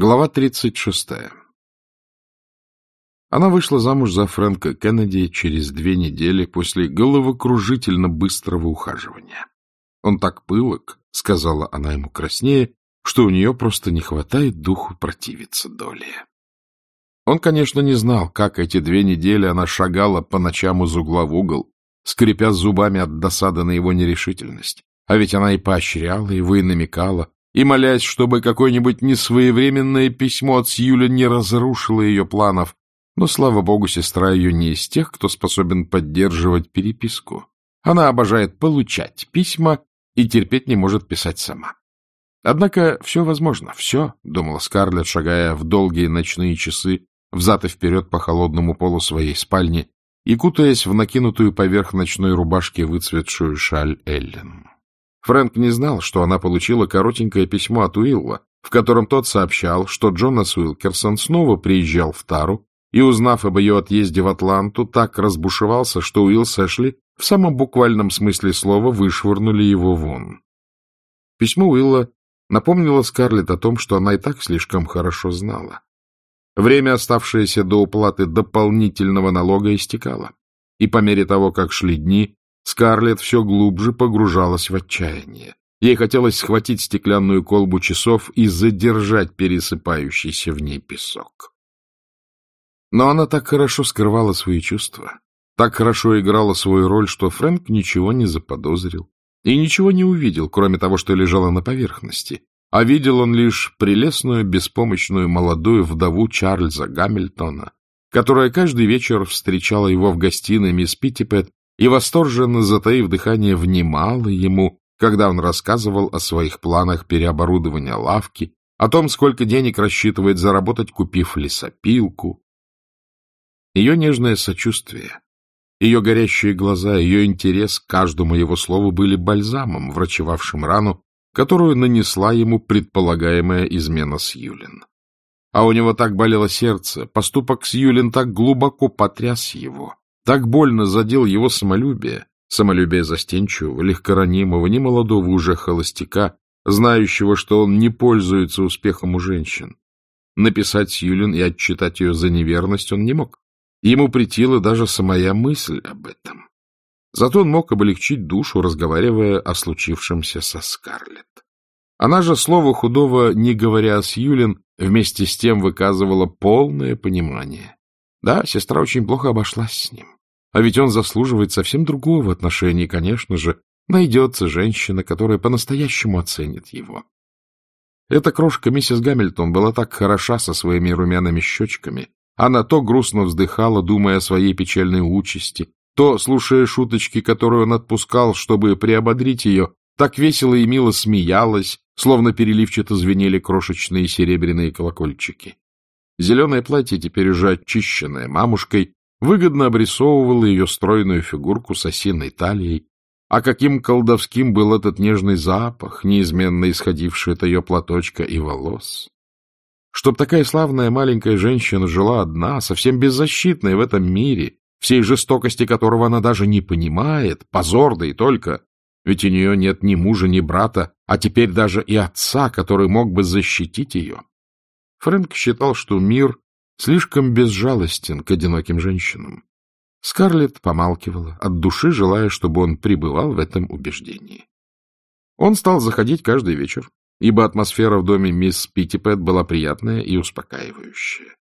Глава 36. Она вышла замуж за Фрэнка Кеннеди через две недели после головокружительно быстрого ухаживания. Он так пылок, — сказала она ему краснее, — что у нее просто не хватает духу противиться доле. Он, конечно, не знал, как эти две недели она шагала по ночам из угла в угол, скрипя зубами от досады на его нерешительность. А ведь она и поощряла его, и намекала, и молясь, чтобы какое-нибудь несвоевременное письмо от Сьюля не разрушило ее планов. Но, слава богу, сестра ее не из тех, кто способен поддерживать переписку. Она обожает получать письма и терпеть не может писать сама. Однако все возможно, все, — думала Скарлетт, шагая в долгие ночные часы взад и вперед по холодному полу своей спальни и кутаясь в накинутую поверх ночной рубашки выцветшую шаль Эллен. Фрэнк не знал, что она получила коротенькое письмо от Уилла, в котором тот сообщал, что Джонас Уилкерсон снова приезжал в Тару и, узнав об ее отъезде в Атланту, так разбушевался, что Уилл с Эшли в самом буквальном смысле слова вышвырнули его вон. Письмо Уилла напомнило Скарлетт о том, что она и так слишком хорошо знала. Время, оставшееся до уплаты дополнительного налога, истекало, и по мере того, как шли дни, Скарлетт все глубже погружалась в отчаяние. Ей хотелось схватить стеклянную колбу часов и задержать пересыпающийся в ней песок. Но она так хорошо скрывала свои чувства, так хорошо играла свою роль, что Фрэнк ничего не заподозрил и ничего не увидел, кроме того, что лежало на поверхности. А видел он лишь прелестную, беспомощную молодую вдову Чарльза Гамильтона, которая каждый вечер встречала его в гостиной мисс Питтипет и, восторженно затаив дыхание, внимала ему, когда он рассказывал о своих планах переоборудования лавки, о том, сколько денег рассчитывает заработать, купив лесопилку. Ее нежное сочувствие, ее горящие глаза, ее интерес к каждому его слову были бальзамом, врачевавшим рану, которую нанесла ему предполагаемая измена с Юлин. А у него так болело сердце, поступок с Юлин так глубоко потряс его, так больно задел его самолюбие, самолюбие застенчивого, легкоранимого, немолодого уже холостяка, знающего, что он не пользуется успехом у женщин. Написать Сьюлин и отчитать ее за неверность он не мог. Ему притила даже самая мысль об этом. Зато он мог облегчить душу, разговаривая о случившемся со Скарлетт. Она же, слово худого, не говоря о Сьюлин, вместе с тем выказывала полное понимание. Да, сестра очень плохо обошлась с ним. А ведь он заслуживает совсем другого отношения, конечно же. Найдется женщина, которая по-настоящему оценит его. Эта крошка миссис Гамильтон была так хороша со своими румяными щечками. Она то грустно вздыхала, думая о своей печальной участи, то, слушая шуточки, которые он отпускал, чтобы приободрить ее, так весело и мило смеялась, словно переливчато звенели крошечные серебряные колокольчики. Зеленое платье, теперь уже очищенное мамушкой, выгодно обрисовывала ее стройную фигурку с осиной талией, а каким колдовским был этот нежный запах, неизменно исходивший от ее платочка и волос. Чтоб такая славная маленькая женщина жила одна, совсем беззащитная в этом мире, всей жестокости которого она даже не понимает, позор да и только, ведь у нее нет ни мужа, ни брата, а теперь даже и отца, который мог бы защитить ее. Фрэнк считал, что мир слишком безжалостен к одиноким женщинам. Скарлетт помалкивала, от души желая, чтобы он пребывал в этом убеждении. Он стал заходить каждый вечер, ибо атмосфера в доме мисс Питтипет была приятная и успокаивающая.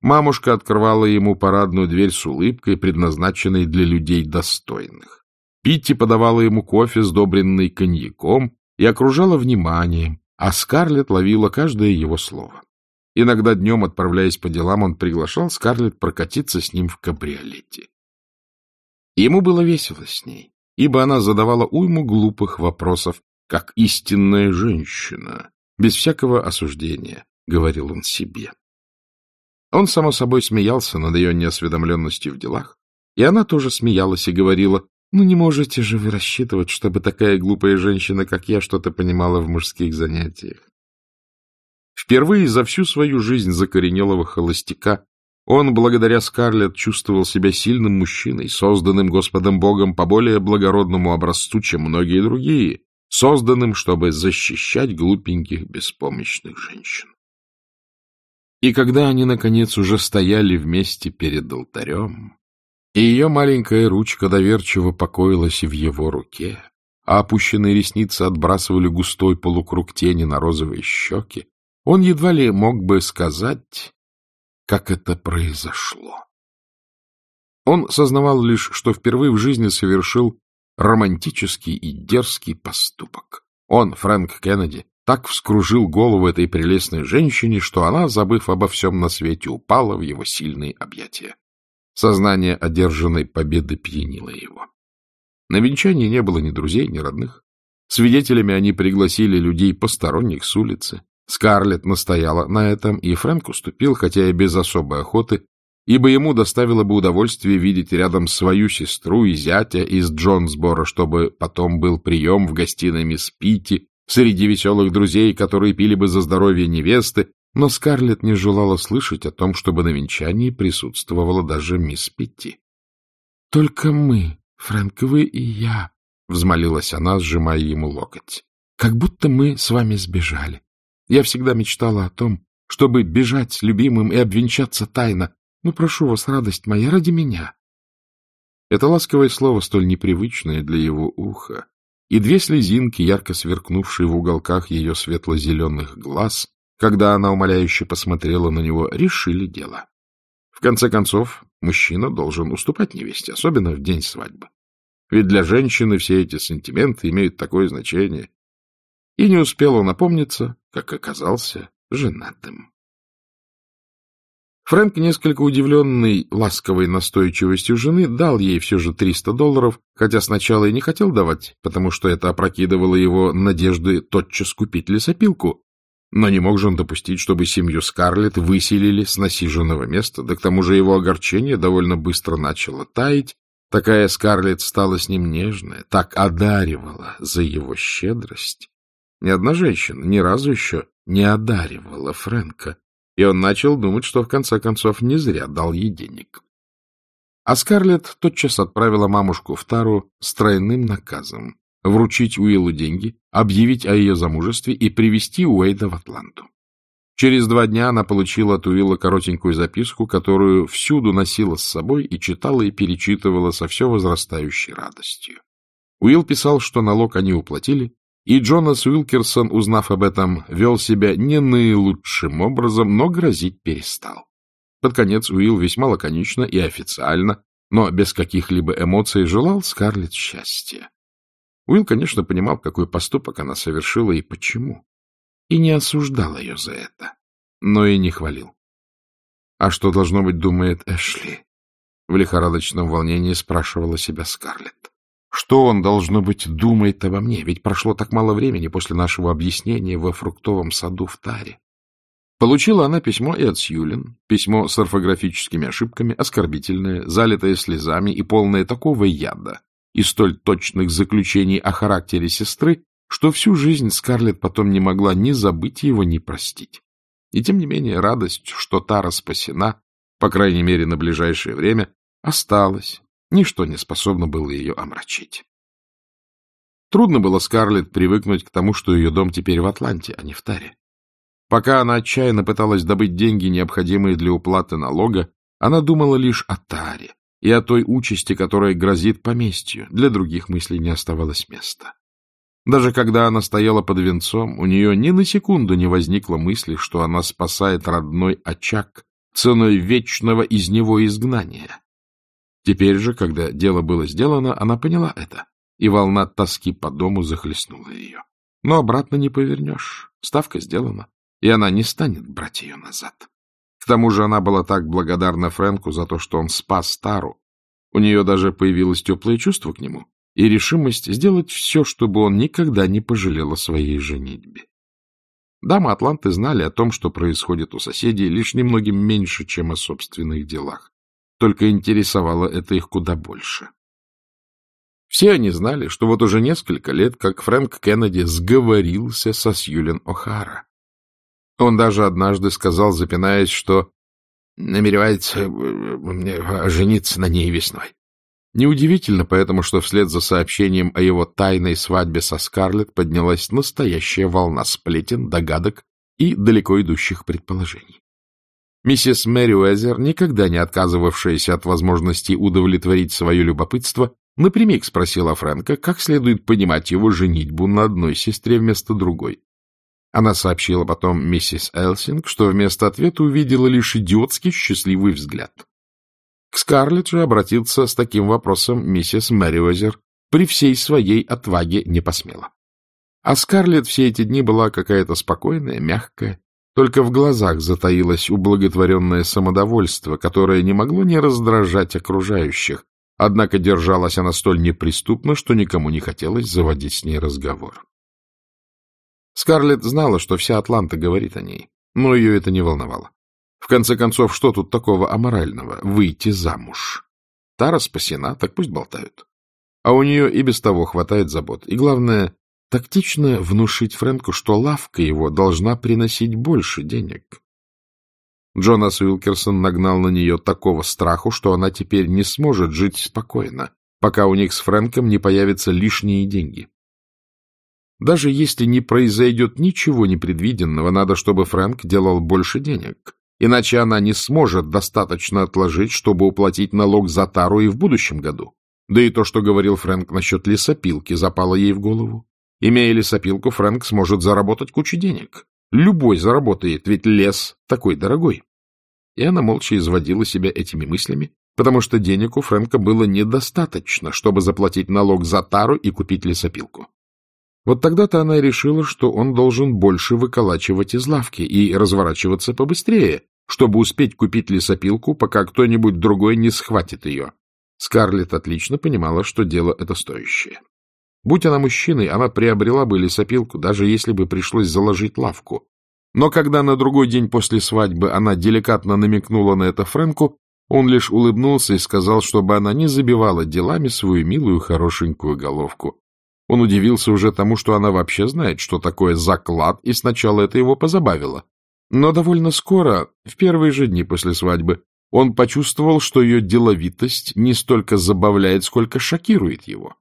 Мамушка открывала ему парадную дверь с улыбкой, предназначенной для людей достойных. Питти подавала ему кофе, сдобренный коньяком, и окружала вниманием, а Скарлетт ловила каждое его слово. Иногда днем, отправляясь по делам, он приглашал Скарлетт прокатиться с ним в кабриолете. Ему было весело с ней, ибо она задавала уйму глупых вопросов, как истинная женщина, без всякого осуждения, — говорил он себе. Он, само собой, смеялся над ее неосведомленностью в делах, и она тоже смеялась и говорила, «Ну не можете же вы рассчитывать, чтобы такая глупая женщина, как я, что-то понимала в мужских занятиях. Впервые за всю свою жизнь закоренелого холостяка он, благодаря Скарлетт, чувствовал себя сильным мужчиной, созданным Господом Богом по более благородному образцу, чем многие другие, созданным, чтобы защищать глупеньких, беспомощных женщин. И когда они, наконец, уже стояли вместе перед алтарем, и ее маленькая ручка доверчиво покоилась в его руке, а опущенные ресницы отбрасывали густой полукруг тени на розовые щеки, он едва ли мог бы сказать, как это произошло. Он сознавал лишь, что впервые в жизни совершил романтический и дерзкий поступок. Он, Фрэнк Кеннеди, так вскружил голову этой прелестной женщине, что она, забыв обо всем на свете, упала в его сильные объятия. Сознание одержанной победы пьянило его. На венчании не было ни друзей, ни родных. Свидетелями они пригласили людей посторонних с улицы. Скарлетт настояла на этом, и Фрэнк уступил, хотя и без особой охоты, ибо ему доставило бы удовольствие видеть рядом свою сестру и зятя из Джонсбора, чтобы потом был прием в гостиной мисс Питти среди веселых друзей, которые пили бы за здоровье невесты, но Скарлетт не желала слышать о том, чтобы на венчании присутствовала даже мисс Питти. — Только мы, Фрэнк, вы и я, — взмолилась она, сжимая ему локоть, — как будто мы с вами сбежали. Я всегда мечтала о том, чтобы бежать с любимым и обвенчаться тайно. Ну, прошу вас, радость моя, ради меня. Это ласковое слово, столь непривычное для его уха, и две слезинки, ярко сверкнувшие в уголках ее светло-зеленых глаз, когда она умоляюще посмотрела на него, решили дело. В конце концов, мужчина должен уступать невесте, особенно в день свадьбы. Ведь для женщины все эти сантименты имеют такое значение. И не успел он опомниться, как оказался женатым. Фрэнк, несколько удивленный ласковой настойчивостью жены, дал ей все же 300 долларов, хотя сначала и не хотел давать, потому что это опрокидывало его надежды тотчас купить лесопилку. Но не мог же он допустить, чтобы семью Скарлетт выселили с насиженного места, да к тому же его огорчение довольно быстро начало таять. Такая Скарлетт стала с ним нежная, так одаривала за его щедрость. Ни одна женщина ни разу еще не одаривала Фрэнка и он начал думать, что в конце концов не зря дал ей денег. А Скарлетт тотчас отправила мамушку в Тару с тройным наказом вручить Уиллу деньги, объявить о ее замужестве и привести Уэйда в Атланту. Через два дня она получила от Уилла коротенькую записку, которую всюду носила с собой и читала и перечитывала со все возрастающей радостью. Уилл писал, что налог они уплатили, и Джонас Уилкерсон, узнав об этом, вел себя не наилучшим образом, но грозить перестал. Под конец Уилл весьма лаконично и официально, но без каких-либо эмоций желал Скарлетт счастья. Уилл, конечно, понимал, какой поступок она совершила и почему, и не осуждал ее за это, но и не хвалил. А что, должно быть, думает Эшли? В лихорадочном волнении спрашивала себя Скарлетт. Что он, должно быть, думает обо мне? Ведь прошло так мало времени после нашего объяснения во фруктовом саду в Таре. Получила она письмо и от Сьюлин, письмо с орфографическими ошибками, оскорбительное, залитое слезами и полное такого яда и столь точных заключений о характере сестры, что всю жизнь Скарлетт потом не могла ни забыть его, ни простить. И тем не менее радость, что Тара спасена, по крайней мере на ближайшее время, осталась Ничто не способно было ее омрачить. Трудно было Скарлетт привыкнуть к тому, что ее дом теперь в Атланте, а не в Таре. Пока она отчаянно пыталась добыть деньги, необходимые для уплаты налога, она думала лишь о Таре и о той участи, которая грозит поместью. Для других мыслей не оставалось места. Даже когда она стояла под венцом, у нее ни на секунду не возникло мысли, что она спасает родной очаг ценой вечного из него изгнания. Теперь же, когда дело было сделано, она поняла это, и волна тоски по дому захлестнула ее. Но обратно не повернешь. Ставка сделана, и она не станет брать ее назад. К тому же она была так благодарна Фрэнку за то, что он спас Тару. У нее даже появилось теплое чувство к нему и решимость сделать все, чтобы он никогда не пожалел о своей женитьбе. Дамы Атланты знали о том, что происходит у соседей, лишь немногим меньше, чем о собственных делах только интересовало это их куда больше. Все они знали, что вот уже несколько лет, как Фрэнк Кеннеди сговорился со Сьюлен О'Хара. Он даже однажды сказал, запинаясь, что намеревается э, жениться на ней весной. Неудивительно поэтому, что вслед за сообщением о его тайной свадьбе со Скарлетт поднялась настоящая волна сплетен, догадок и далеко идущих предположений. Миссис Мэри Уэзер, никогда не отказывавшаяся от возможности удовлетворить свое любопытство, напрямик спросила Фрэнка, как следует понимать его женитьбу на одной сестре вместо другой. Она сообщила потом миссис Элсинг, что вместо ответа увидела лишь идиотский счастливый взгляд. К Скарлетт же обратиться с таким вопросом миссис Мэриозер при всей своей отваге не посмела. А Скарлетт все эти дни была какая-то спокойная, мягкая, только в глазах затаилось ублаготворенное самодовольство, которое не могло не раздражать окружающих, однако держалась она столь неприступно, что никому не хотелось заводить с ней разговор. Скарлетт знала, что вся Атланта говорит о ней, но ее это не волновало. В конце концов, что тут такого аморального — выйти замуж? Тара спасена, так пусть болтают. А у нее и без того хватает забот. И главное, тактично внушить Фрэнку, что лавка его должна приносить больше денег. Джонас Уилкерсон нагнал на нее такого страху, что она теперь не сможет жить спокойно, пока у них с Фрэнком не появятся лишние деньги. Даже если не произойдет ничего непредвиденного, надо, чтобы Фрэнк делал больше денег. Иначе она не сможет достаточно отложить, чтобы уплатить налог за тару и в будущем году. Да и то, что говорил Фрэнк насчет лесопилки, запало ей в голову. Имея лесопилку, Фрэнк сможет заработать кучу денег. Любой заработает, ведь лес такой дорогой. И она молча изводила себя этими мыслями, потому что денег у Фрэнка было недостаточно, чтобы заплатить налог за тару и купить лесопилку. Вот тогда-то она решила, что он должен больше выколачивать из лавки и разворачиваться побыстрее, чтобы успеть купить лесопилку, пока кто-нибудь другой не схватит ее. Скарлетт отлично понимала, что дело это стоящее. Будь она мужчиной, она приобрела бы лесопилку, даже если бы пришлось заложить лавку. Но когда на другой день после свадьбы она деликатно намекнула на это Фрэнку, он лишь улыбнулся и сказал, чтобы она не забивала делами свою милую хорошенькую головку. Он удивился уже тому, что она вообще знает, что такое заклад, и сначала это его позабавило. Но довольно скоро, в первые же дни после свадьбы, он почувствовал, что ее деловитость не столько забавляет, сколько шокирует его.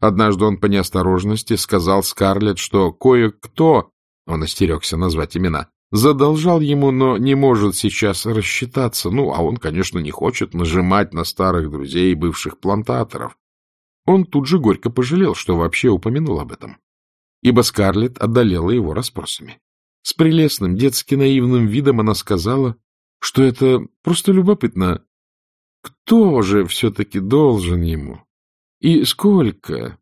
Однажды он по неосторожности сказал Скарлетт, что кое-кто, он остерегся назвать имена, задолжал ему, но не может сейчас рассчитаться. Ну, а он, конечно, не хочет нажимать на старых друзей бывших плантаторов. Он тут же горько пожалел, что вообще упомянул об этом, ибо Скарлетт одолела его расспросами. С прелестным, детски наивным видом она сказала, что это просто любопытно. Кто же все-таки должен ему? И сколько?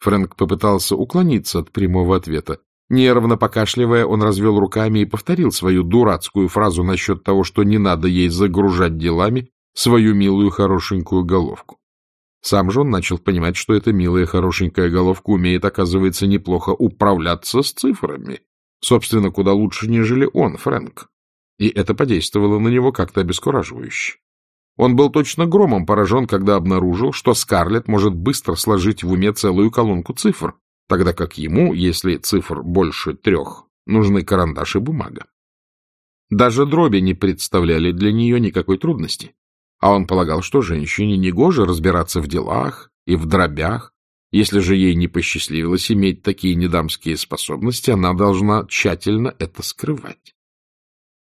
Фрэнк попытался уклониться от прямого ответа. Нервно покашливая, он развел руками и повторил свою дурацкую фразу насчет того, что не надо ей загружать делами свою милую хорошенькую головку. Сам же он начал понимать, что эта милая хорошенькая головка умеет, оказывается, неплохо управляться с цифрами. Собственно, куда лучше, нежели он, Фрэнк. И это подействовало на него как-то обескураживающе. Он был точно громом поражен, когда обнаружил, что Скарлетт может быстро сложить в уме целую колонку цифр, тогда как ему, если цифр больше трех, нужны карандаш и бумага. Даже дроби не представляли для нее никакой трудности. А он полагал, что женщине негоже разбираться в делах и в дробях. Если же ей не посчастливилось иметь такие недамские способности, она должна тщательно это скрывать.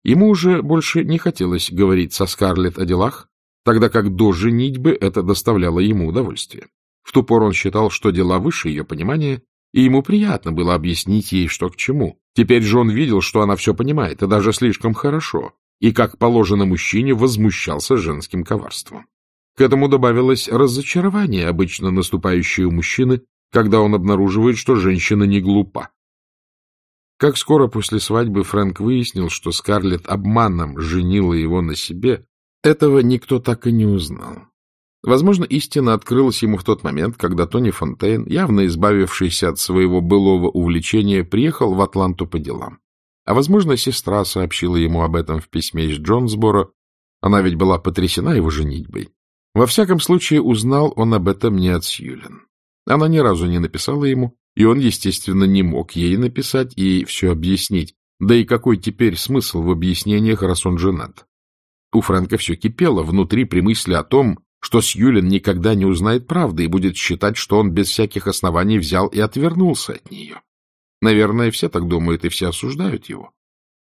Ему уже больше не хотелось говорить со Скарлетт о делах, тогда как до женитьбы это доставляло ему удовольствие. В ту пору он считал, что дела выше ее понимания, и ему приятно было объяснить ей, что к чему. Теперь же он видел, что она все понимает, и даже слишком хорошо, и, как положено мужчине, возмущался женским коварством. К этому добавилось разочарование, обычно наступающее у мужчины, когда он обнаруживает, что женщина не глупа. Как скоро после свадьбы Фрэнк выяснил, что Скарлетт обманом женила его на себе, этого никто так и не узнал. Возможно, истина открылась ему в тот момент, когда Тони Фонтейн, явно избавившийся от своего былого увлечения, приехал в Атланту по делам. А, возможно, сестра сообщила ему об этом в письме из Джонсборо. Она ведь была потрясена его женитьбой. Во всяком случае, узнал он об этом не от Сьюлин. Она ни разу не написала ему, и он, естественно, не мог ей написать и все объяснить. Да и какой теперь смысл в объяснениях, раз он женат? У Фрэнка все кипело внутри при мысли о том, что Сьюлин никогда не узнает правды и будет считать, что он без всяких оснований взял и отвернулся от нее. Наверное, все так думают и все осуждают его.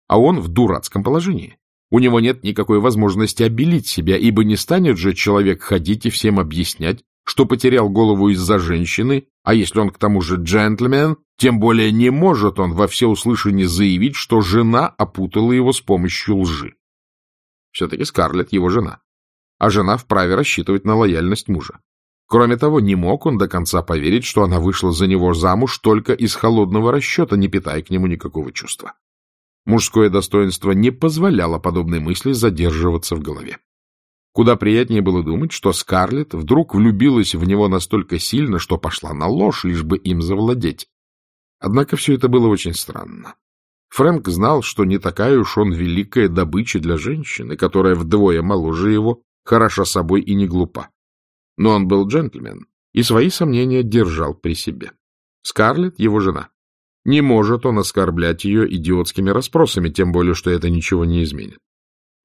А он в дурацком положении. У него нет никакой возможности обелить себя, ибо не станет же человек ходить и всем объяснять, что потерял голову из-за женщины, а если он к тому же джентльмен, тем более не может он во всеуслышание заявить, что жена опутала его с помощью лжи. Все-таки Скарлетт его жена, а жена вправе рассчитывать на лояльность мужа. Кроме того, не мог он до конца поверить, что она вышла за него замуж только из холодного расчета, не питая к нему никакого чувства. Мужское достоинство не позволяло подобной мысли задерживаться в голове. Куда приятнее было думать, что Скарлетт вдруг влюбилась в него настолько сильно, что пошла на ложь, лишь бы им завладеть. Однако все это было очень странно. Фрэнк знал, что не такая уж он великая добыча для женщины, которая вдвое моложе его, хороша собой и не глупа. Но он был джентльмен и свои сомнения держал при себе. Скарлетт — его жена. Не может он оскорблять ее идиотскими расспросами, тем более, что это ничего не изменит.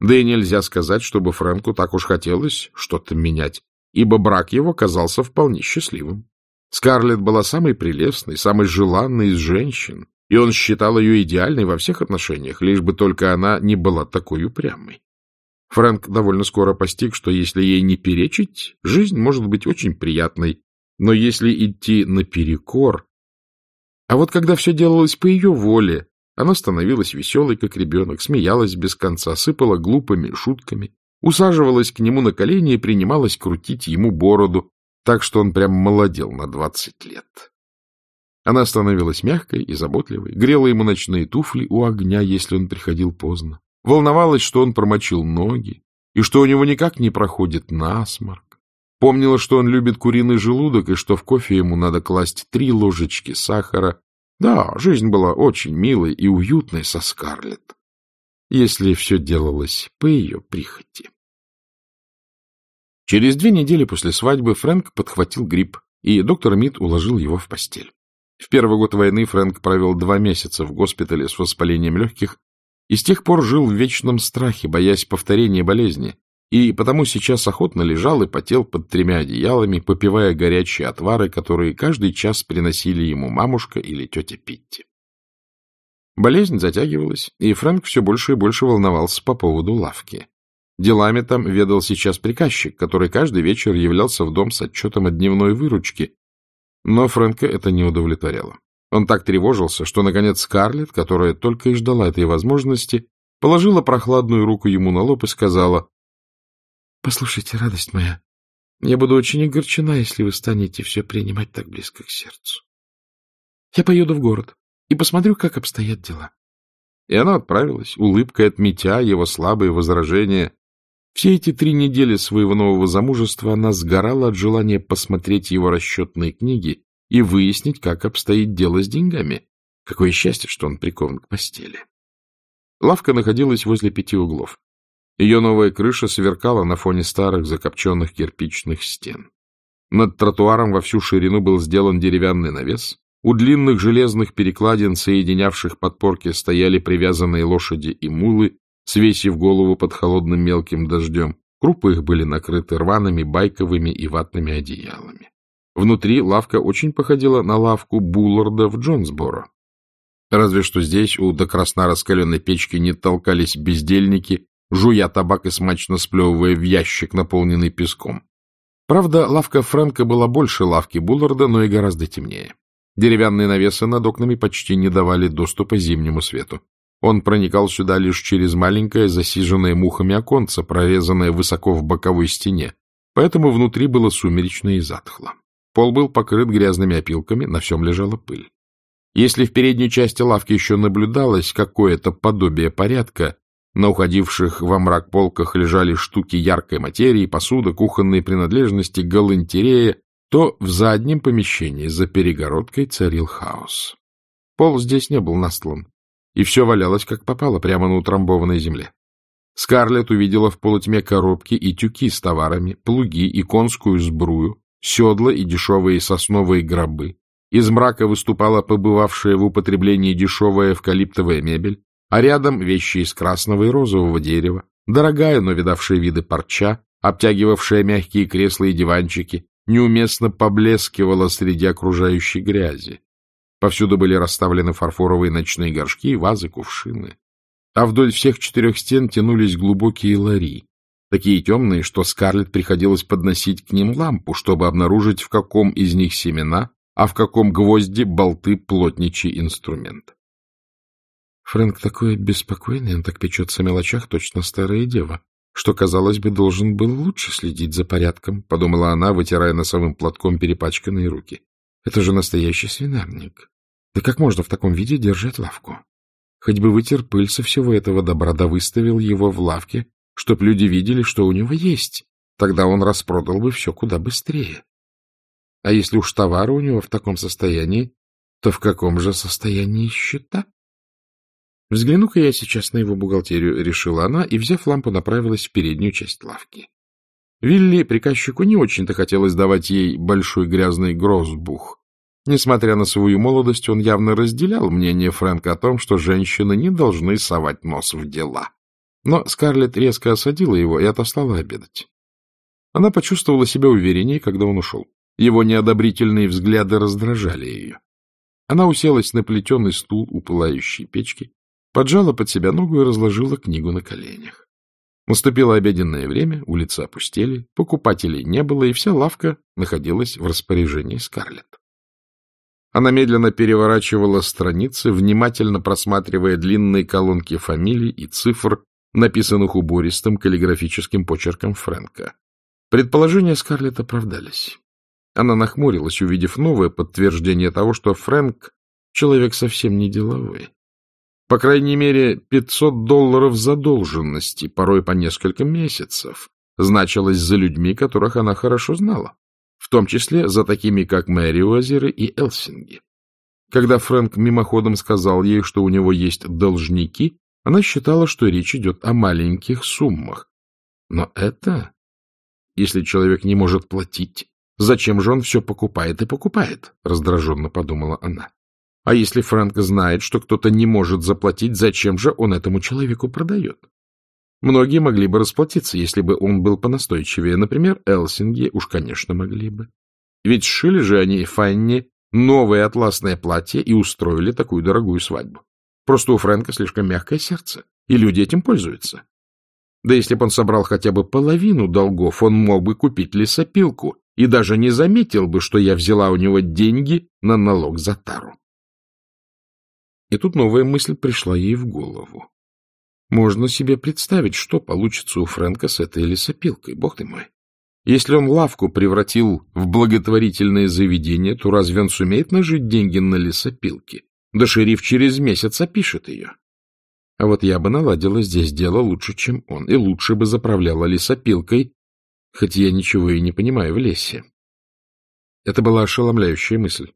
Да и нельзя сказать, чтобы Фрэнку так уж хотелось что-то менять, ибо брак его казался вполне счастливым. Скарлетт была самой прелестной, самой желанной из женщин, и он считал ее идеальной во всех отношениях, лишь бы только она не была такой упрямой. Фрэнк довольно скоро постиг, что если ей не перечить, жизнь может быть очень приятной, но если идти наперекор... А вот когда все делалось по ее воле, она становилась веселой, как ребенок, смеялась без конца, сыпала глупыми шутками, усаживалась к нему на колени и принималась крутить ему бороду, так что он прям молодел на двадцать лет. Она становилась мягкой и заботливой, грела ему ночные туфли у огня, если он приходил поздно. Волновалась, что он промочил ноги, и что у него никак не проходит насморк. Помнила, что он любит куриный желудок, и что в кофе ему надо класть три ложечки сахара. Да, жизнь была очень милой и уютной со Скарлетт, если все делалось по ее прихоти. Через две недели после свадьбы Фрэнк подхватил грипп, и доктор Мид уложил его в постель. В первый год войны Фрэнк провел два месяца в госпитале с воспалением легких и с тех пор жил в вечном страхе, боясь повторения болезни, и потому сейчас охотно лежал и потел под тремя одеялами, попивая горячие отвары, которые каждый час приносили ему мамушка или тетя Питти. Болезнь затягивалась, и Фрэнк все больше и больше волновался по поводу лавки. Делами там ведал сейчас приказчик, который каждый вечер являлся в дом с отчетом о дневной выручке, но Фрэнка это не удовлетворяло. Он так тревожился, что, наконец, Скарлетт, которая только и ждала этой возможности, положила прохладную руку ему на лоб и сказала, — Послушайте, радость моя, я буду очень огорчена, если вы станете все принимать так близко к сердцу. Я поеду в город и посмотрю, как обстоят дела. И она отправилась, улыбкой отметя его слабые возражения. Все эти три недели своего нового замужества она сгорала от желания посмотреть его расчетные книги и выяснить, как обстоит дело с деньгами. Какое счастье, что он прикован к постели. Лавка находилась возле пяти углов. Ее новая крыша сверкала на фоне старых закопченных кирпичных стен. Над тротуаром во всю ширину был сделан деревянный навес. У длинных железных перекладин, соединявших подпорки, стояли привязанные лошади и мулы, свесив голову под холодным мелким дождем. Крупы их были накрыты рваными байковыми и ватными одеялами. Внутри лавка очень походила на лавку Булларда в Джонсборо. Разве что здесь у до красна раскаленной печки не толкались бездельники, жуя табак и смачно сплевывая в ящик, наполненный песком. Правда, лавка Фрэнка была больше лавки Булларда, но и гораздо темнее. Деревянные навесы над окнами почти не давали доступа зимнему свету. Он проникал сюда лишь через маленькое, засиженное мухами оконце, прорезанное высоко в боковой стене, поэтому внутри было сумеречно и затхло. Пол был покрыт грязными опилками, на всем лежала пыль. Если в передней части лавки еще наблюдалось какое-то подобие порядка, на уходивших во мрак полках лежали штуки яркой материи, посуда, кухонные принадлежности, галантерея, то в заднем помещении за перегородкой царил хаос. Пол здесь не был настлан, и все валялось как попало прямо на утрамбованной земле. Скарлетт увидела в полутьме коробки и тюки с товарами, плуги и конскую сбрую, седла и дешевые сосновые гробы. Из мрака выступала побывавшая в употреблении дешевая эвкалиптовая мебель, а рядом вещи из красного и розового дерева, дорогая, но видавшая виды парча, обтягивавшая мягкие кресла и диванчики, неуместно поблескивала среди окружающей грязи. Повсюду были расставлены фарфоровые ночные горшки, вазы, кувшины. а вдоль всех четырех стен тянулись глубокие лари, такие темные, что Скарлетт приходилось подносить к ним лампу, чтобы обнаружить, в каком из них семена, а в каком гвозди болты плотничий инструмент. Фрэнк такой беспокойный, он так печется о мелочах, точно старая дева, что, казалось бы, должен был лучше следить за порядком, — подумала она, вытирая носовым платком перепачканные руки. Это же настоящий свинарник. Да как можно в таком виде держать лавку? Хоть бы вытер пыль со всего этого добра, да выставил его в лавке, чтоб люди видели, что у него есть. Тогда он распродал бы все куда быстрее. А если уж товары у него в таком состоянии, то в каком же состоянии счета? Взгляну-ка я сейчас на его бухгалтерию, — решила она, и, взяв лампу, направилась в переднюю часть лавки. Вилли, приказчику, не очень-то хотелось давать ей большой грязный грозбух. Несмотря на свою молодость, он явно разделял мнение Фрэнка о том, что женщины не должны совать нос в дела. Но Скарлетт резко осадила его и отослала обедать. Она почувствовала себя увереннее, когда он ушел. Его неодобрительные взгляды раздражали ее. Она уселась на плетеный стул у пылающей печки, поджала под себя ногу и разложила книгу на коленях. Наступило обеденное время, улицы опустели, покупателей не было, и вся лавка находилась в распоряжении Скарлетт. Она медленно переворачивала страницы, внимательно просматривая длинные колонки фамилий и цифр, написанных убористым каллиграфическим почерком Фрэнка. Предположения Скарлетт оправдались. Она нахмурилась, увидев новое подтверждение того, что Фрэнк — человек совсем не деловой. По крайней мере, 500 долларов задолженности, порой по несколько месяцев, значилось за людьми, которых она хорошо знала в том числе за такими, как Мэри Уазеры и Элсинги. Когда Фрэнк мимоходом сказал ей, что у него есть должники, она считала, что речь идет о маленьких суммах. Но это... Если человек не может платить, зачем же он все покупает и покупает? Раздраженно подумала она. А если Фрэнк знает, что кто-то не может заплатить, зачем же он этому человеку продает? Многие могли бы расплатиться, если бы он был понастойчивее. Например, Элсинги уж, конечно, могли бы. Ведь сшили же они Фанни новое атласное платье и устроили такую дорогую свадьбу. Просто у Фрэнка слишком мягкое сердце, и люди этим пользуются. Да если бы он собрал хотя бы половину долгов, он мог бы купить лесопилку и даже не заметил бы, что я взяла у него деньги на налог за тару. И тут новая мысль пришла ей в голову. Можно себе представить, что получится у Фрэнка с этой лесопилкой, бог ты мой. Если он лавку превратил в благотворительное заведение, то разве он сумеет нажить деньги на лесопилке? Да шериф через месяц опишет ее. А вот я бы наладила здесь дело лучше, чем он, и лучше бы заправляла лесопилкой, хоть я ничего и не понимаю в лесе. Это была ошеломляющая мысль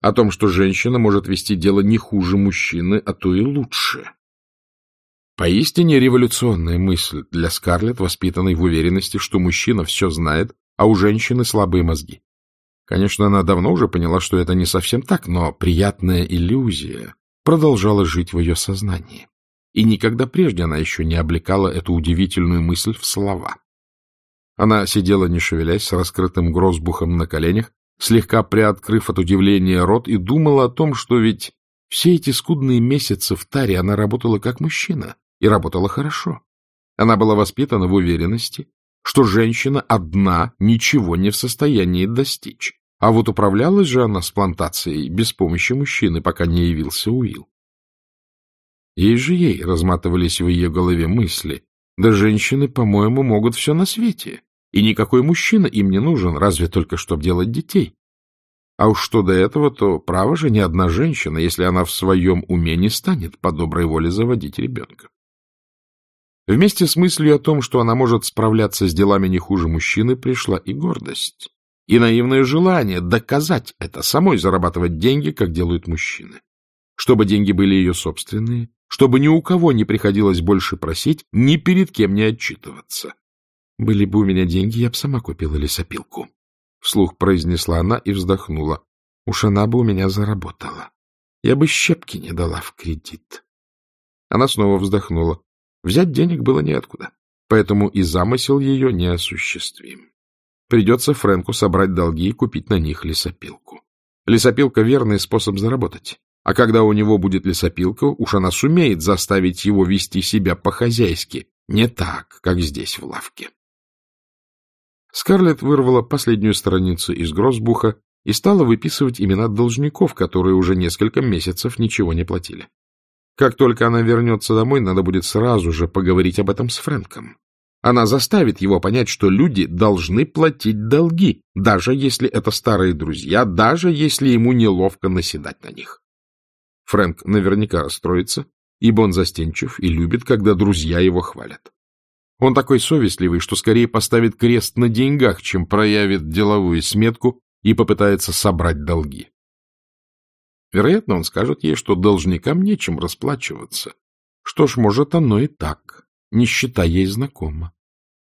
о том, что женщина может вести дело не хуже мужчины, а то и лучше. Поистине революционная мысль для Скарлетт, воспитанной в уверенности, что мужчина все знает, а у женщины слабые мозги. Конечно, она давно уже поняла, что это не совсем так, но приятная иллюзия продолжала жить в ее сознании. И никогда прежде она еще не облекала эту удивительную мысль в слова. Она сидела, не шевелясь, с раскрытым грозбухом на коленях, слегка приоткрыв от удивления рот, и думала о том, что ведь все эти скудные месяцы в таре она работала как мужчина, и работала хорошо. Она была воспитана в уверенности, что женщина одна ничего не в состоянии достичь. А вот управлялась же она с плантацией без помощи мужчины, пока не явился Уилл. Ей же ей разматывались в ее голове мысли. Да женщины, по-моему, могут все на свете. И никакой мужчина им не нужен, разве только чтобы делать детей. А уж что до этого, то право же ни одна женщина, если она в своем уме не станет по доброй воле заводить ребенка. Вместе с мыслью о том, что она может справляться с делами не хуже мужчины, пришла и гордость, и наивное желание доказать это, самой зарабатывать деньги, как делают мужчины. Чтобы деньги были ее собственные, чтобы ни у кого не приходилось больше просить, ни перед кем не отчитываться. «Были бы у меня деньги, я бы сама купила лесопилку», — вслух произнесла она и вздохнула. «Уж она бы у меня заработала. Я бы щепки не дала в кредит». Она снова вздохнула. Взять денег было неоткуда, поэтому и замысел ее неосуществим. Придется Фрэнку собрать долги и купить на них лесопилку. Лесопилка — верный способ заработать. А когда у него будет лесопилка, уж она сумеет заставить его вести себя по-хозяйски, не так, как здесь в лавке. Скарлетт вырвала последнюю страницу из Гросбуха и стала выписывать имена должников, которые уже несколько месяцев ничего не платили. Как только она вернется домой, надо будет сразу же поговорить об этом с Фрэнком. Она заставит его понять, что люди должны платить долги, даже если это старые друзья, даже если ему неловко наседать на них. Фрэнк наверняка расстроится, ибо он застенчив и любит, когда друзья его хвалят. Он такой совестливый, что скорее поставит крест на деньгах, чем проявит деловую сметку и попытается собрать долги. Вероятно, он скажет ей, что должникам нечем расплачиваться. Что ж, может, оно и так, нищета ей знакома.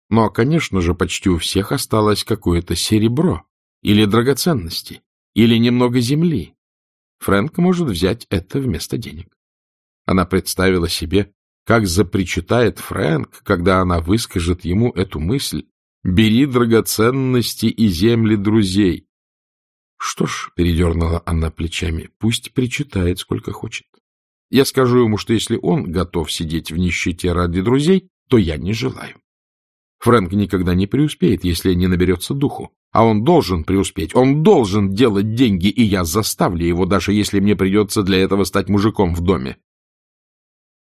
Но, конечно же, почти у всех осталось какое-то серебро или драгоценности, или немного земли. Фрэнк может взять это вместо денег. Она представила себе, как запричитает Фрэнк, когда она выскажет ему эту мысль «Бери драгоценности и земли друзей». Что ж, передернула она плечами, пусть причитает сколько хочет. Я скажу ему, что если он готов сидеть в нищете ради друзей, то я не желаю. Фрэнк никогда не преуспеет, если не наберется духу. А он должен преуспеть, он должен делать деньги, и я заставлю его, даже если мне придется для этого стать мужиком в доме.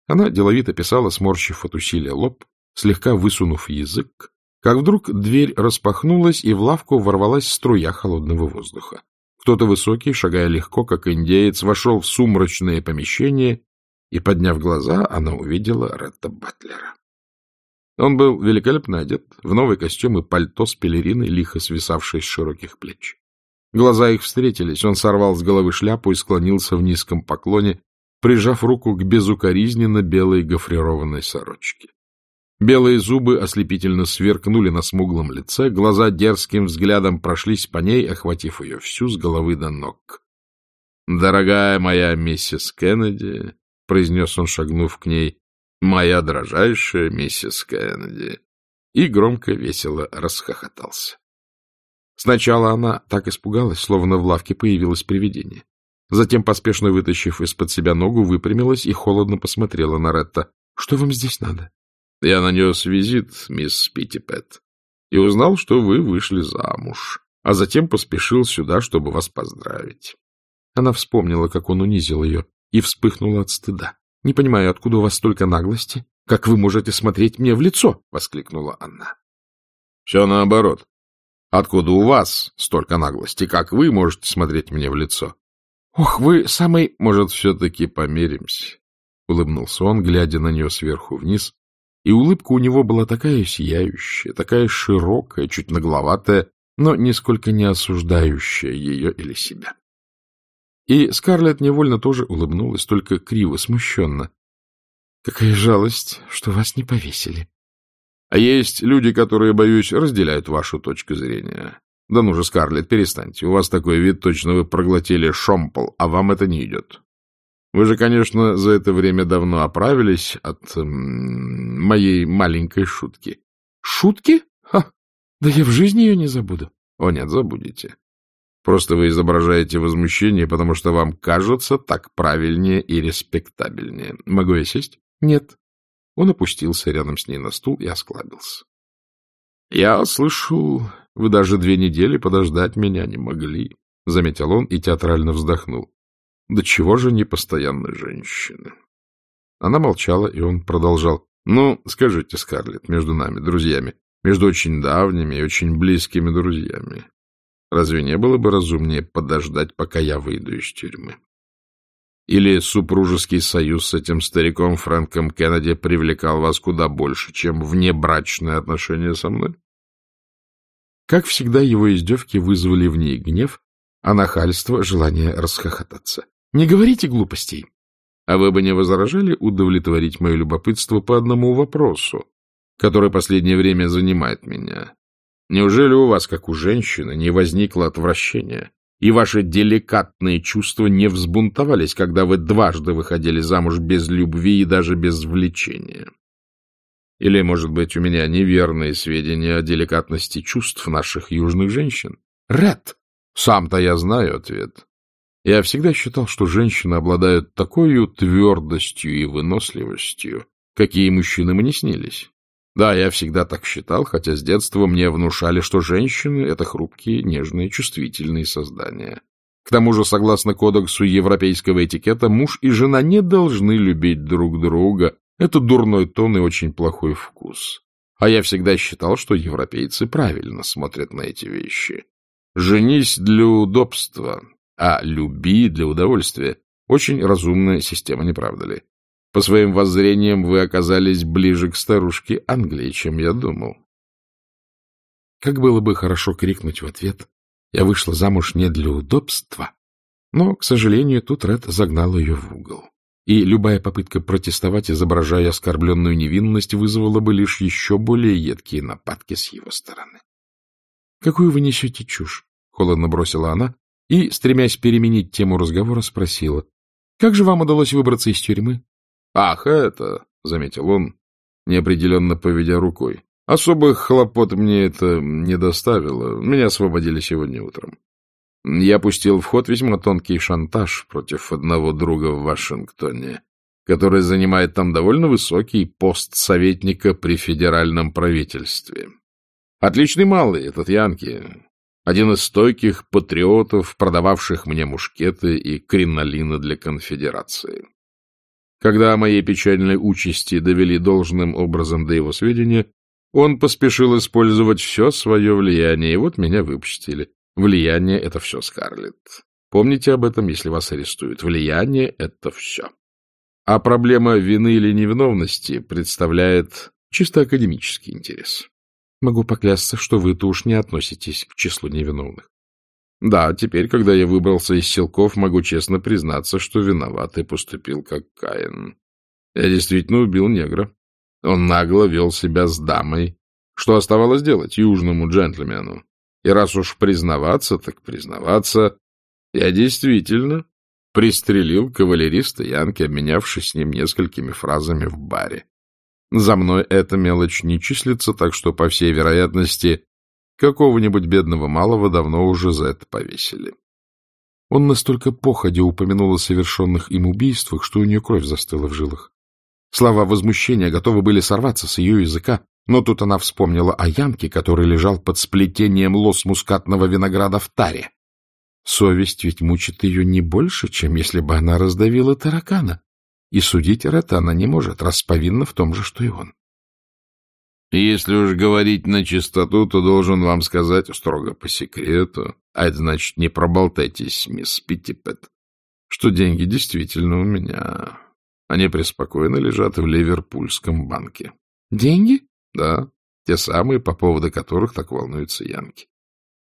Она деловито писала, сморщив от усилия лоб, слегка высунув язык, как вдруг дверь распахнулась, и в лавку ворвалась струя холодного воздуха. Кто-то высокий, шагая легко, как индеец, вошел в сумрачное помещение, и, подняв глаза, она увидела Ретта Батлера. Он был великолепно одет, в новый костюм и пальто с пелериной, лихо свисавшей с широких плеч. Глаза их встретились, он сорвал с головы шляпу и склонился в низком поклоне, прижав руку к безукоризненно белой гофрированной сорочке. Белые зубы ослепительно сверкнули на смуглом лице, глаза дерзким взглядом прошлись по ней, охватив ее всю с головы до ног. — Дорогая моя миссис Кеннеди, — произнес он, шагнув к ней, — моя дрожайшая миссис Кеннеди, и громко весело расхохотался. Сначала она так испугалась, словно в лавке появилось привидение. Затем, поспешно вытащив из-под себя ногу, выпрямилась и холодно посмотрела на Ретта. — Что вам здесь надо? — Я нанес визит, мисс Питтипет, и узнал, что вы вышли замуж, а затем поспешил сюда, чтобы вас поздравить. Она вспомнила, как он унизил ее, и вспыхнула от стыда. — Не понимаю, откуда у вас столько наглости? Как вы можете смотреть мне в лицо? — воскликнула она. — Все наоборот. Откуда у вас столько наглости? Как вы можете смотреть мне в лицо? Ох, вы самый... Может, все-таки помиримся? — улыбнулся он, глядя на нее сверху вниз, и улыбка у него была такая сияющая, такая широкая, чуть нагловатая, но нисколько не осуждающая ее или себя. И Скарлетт невольно тоже улыбнулась, только криво, смущенно. — Какая жалость, что вас не повесили. — А есть люди, которые, боюсь, разделяют вашу точку зрения. Да ну же, Скарлетт, перестаньте. У вас такой вид, точно вы проглотили шомпол, а вам это не идет. Вы же, конечно, за это время давно оправились от эм, моей маленькой шутки. Шутки? Ха! Да я в жизни ее не забуду. О, нет, забудете. Просто вы изображаете возмущение, потому что вам кажется так правильнее и респектабельнее. Могу я сесть? Нет. Он опустился рядом с ней на стул и осклабился. — Я слышу, вы даже две недели подождать меня не могли, — заметил он и театрально вздохнул. — Да чего же непостоянной женщины? Она молчала, и он продолжал. — Ну, скажите, Скарлетт, между нами, друзьями, между очень давними и очень близкими друзьями, разве не было бы разумнее подождать, пока я выйду из тюрьмы? Или супружеский союз с этим стариком Фрэнком Кеннеди привлекал вас куда больше, чем внебрачные отношения со мной? Как всегда, его издевки вызвали в ней гнев, а нахальство — желание расхохотаться. — Не говорите глупостей. А вы бы не возражали удовлетворить мое любопытство по одному вопросу, который последнее время занимает меня? Неужели у вас, как у женщины, не возникло отвращения, и ваши деликатные чувства не взбунтовались, когда вы дважды выходили замуж без любви и даже без влечения? Или, может быть, у меня неверные сведения о деликатности чувств наших южных женщин? Ред! Сам-то я знаю ответ. Я всегда считал, что женщины обладают такой твердостью и выносливостью, какие мужчинам и не снились. Да, я всегда так считал, хотя с детства мне внушали, что женщины — это хрупкие, нежные, чувствительные создания. К тому же, согласно кодексу европейского этикета, муж и жена не должны любить друг друга. Это дурной тон и очень плохой вкус. А я всегда считал, что европейцы правильно смотрят на эти вещи. Женись для удобства, а люби для удовольствия. Очень разумная система, не правда ли? По своим воззрениям вы оказались ближе к старушке Англии, чем я думал. Как было бы хорошо крикнуть в ответ, я вышла замуж не для удобства, но, к сожалению, тут Ред загнал ее в угол. И любая попытка протестовать, изображая оскорбленную невинность, вызвала бы лишь еще более едкие нападки с его стороны. — Какую вы несете чушь? — холодно бросила она и, стремясь переменить тему разговора, спросила. — Как же вам удалось выбраться из тюрьмы? Ах, это, — заметил он, неопределенно поведя рукой. Особых хлопот мне это не доставило. Меня освободили сегодня утром. Я пустил в ход весьма тонкий шантаж против одного друга в Вашингтоне, который занимает там довольно высокий пост советника при федеральном правительстве. Отличный малый этот Янки, один из стойких патриотов, продававших мне мушкеты и кринолины для конфедерации. Когда о моей печальной участи довели должным образом до его сведения, он поспешил использовать все свое влияние, и вот меня выпустили. Влияние — это все, Скарлетт. Помните об этом, если вас арестуют. Влияние — это все. А проблема вины или невиновности представляет чисто академический интерес. Могу поклясться, что вы-то уж не относитесь к числу невиновных. Да, теперь, когда я выбрался из селков, могу честно признаться, что виноватый поступил как Каин. Я действительно убил негра. Он нагло вел себя с дамой. Что оставалось делать южному джентльмену? И раз уж признаваться, так признаваться. Я действительно пристрелил кавалериста Янки, обменявшись с ним несколькими фразами в баре. За мной эта мелочь не числится, так что, по всей вероятности, Какого-нибудь бедного малого давно уже за это повесили. Он настолько походя упомянул о совершенных им убийствах, что у нее кровь застыла в жилах. Слова возмущения готовы были сорваться с ее языка, но тут она вспомнила о ямке, который лежал под сплетением лос мускатного винограда в таре. Совесть ведь мучит ее не больше, чем если бы она раздавила таракана. И судить Рета она не может, раз повинна в том же, что и он. Если уж говорить на чистоту, то должен вам сказать строго по секрету, а это значит, не проболтайтесь, мисс Питтипет, что деньги действительно у меня. Они преспокойно лежат в Ливерпульском банке. — Деньги? — Да, те самые, по поводу которых так волнуются янки.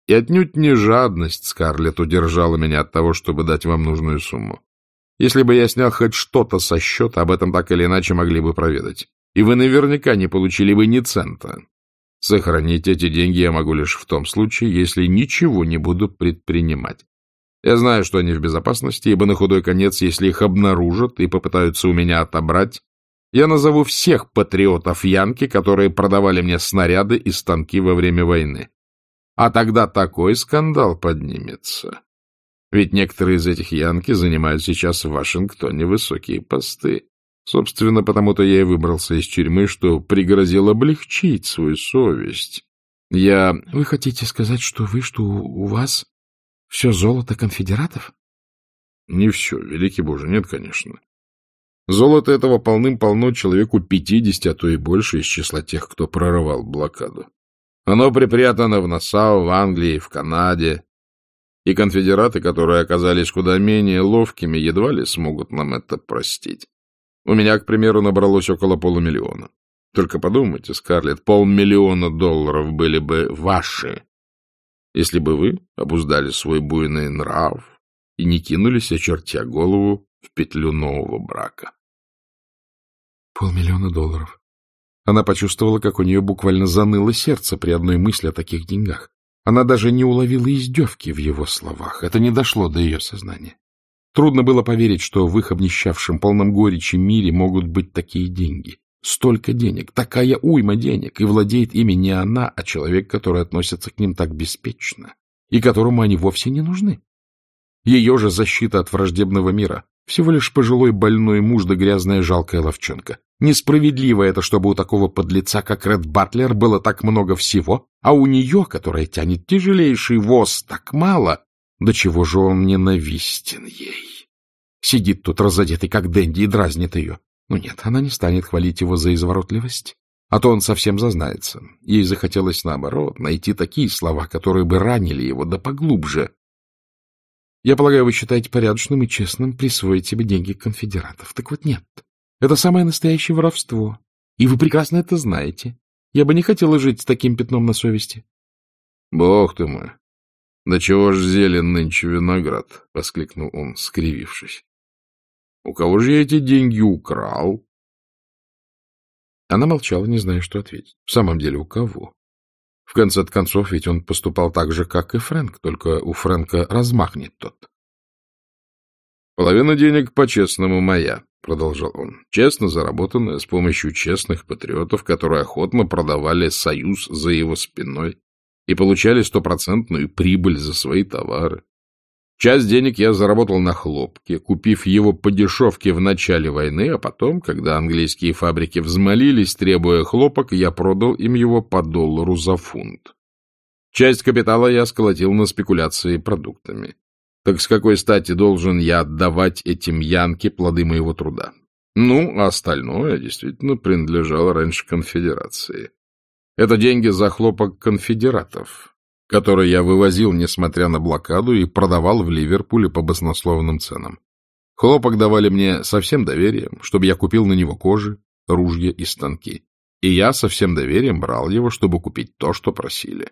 И отнюдь не жадность, Скарлетт, удержала меня от того, чтобы дать вам нужную сумму. Если бы я снял хоть что-то со счета, об этом так или иначе могли бы проведать и вы наверняка не получили бы ни цента. Сохранить эти деньги я могу лишь в том случае, если ничего не буду предпринимать. Я знаю, что они в безопасности, ибо на худой конец, если их обнаружат и попытаются у меня отобрать, я назову всех патриотов Янки, которые продавали мне снаряды и станки во время войны. А тогда такой скандал поднимется. Ведь некоторые из этих Янки занимают сейчас в Вашингтоне высокие посты. Собственно, потому-то я и выбрался из тюрьмы, что пригрозил облегчить свою совесть. Я... Вы хотите сказать, что вы, что у вас все золото конфедератов? Не все, великий боже, нет, конечно. Золото этого полным-полно человеку пятидесяти, а то и больше из числа тех, кто прорывал блокаду. Оно припрятано в Нассау, в Англии, в Канаде. И конфедераты, которые оказались куда менее ловкими, едва ли смогут нам это простить. У меня, к примеру, набралось около полумиллиона. Только подумайте, Скарлетт, полмиллиона долларов были бы ваши, если бы вы обуздали свой буйный нрав и не кинулись, очертя голову, в петлю нового брака. Полмиллиона долларов. Она почувствовала, как у нее буквально заныло сердце при одной мысли о таких деньгах. Она даже не уловила издевки в его словах. Это не дошло до ее сознания. Трудно было поверить, что в их обнищавшем, полном горечи мире могут быть такие деньги. Столько денег, такая уйма денег, и владеет ими не она, а человек, который относится к ним так беспечно, и которому они вовсе не нужны. Ее же защита от враждебного мира. Всего лишь пожилой больной муж да грязная жалкая ловчонка. Несправедливо это, чтобы у такого подлеца, как Ред Батлер, было так много всего, а у нее, которая тянет тяжелейший воз, так мало. До чего же он ненавистен ей? Сидит тут разодетый, как Дэнди, и дразнит ее. Ну нет, она не станет хвалить его за изворотливость. А то он совсем зазнается. Ей захотелось, наоборот, найти такие слова, которые бы ранили его, да поглубже. Я полагаю, вы считаете порядочным и честным присвоить себе деньги конфедератов. Так вот нет. Это самое настоящее воровство. И вы прекрасно это знаете. Я бы не хотела жить с таким пятном на совести. — Бог ты мой! Да чего ж зелен нынче виноград! — воскликнул он, скривившись. — У кого же я эти деньги украл? Она молчала, не зная, что ответить. В самом деле, у кого? В конце концов, ведь он поступал так же, как и Фрэнк, только у Фрэнка размахнет тот. «Половина денег по-честному моя», — продолжал он, — «честно заработанная с помощью честных патриотов, которые охотно продавали «Союз» за его спиной и получали стопроцентную прибыль за свои товары. Часть денег я заработал на хлопке, купив его по дешевке в начале войны, а потом, когда английские фабрики взмолились, требуя хлопок, я продал им его по доллару за фунт. Часть капитала я сколотил на спекуляции продуктами. Так с какой стати должен я отдавать этим янке плоды моего труда? Ну, а остальное действительно принадлежало раньше конфедерации. Это деньги за хлопок конфедератов, который я вывозил, несмотря на блокаду, и продавал в Ливерпуле по баснословным ценам. Хлопок давали мне со всем доверием, чтобы я купил на него кожи, ружья и станки. И я со всем доверием брал его, чтобы купить то, что просили.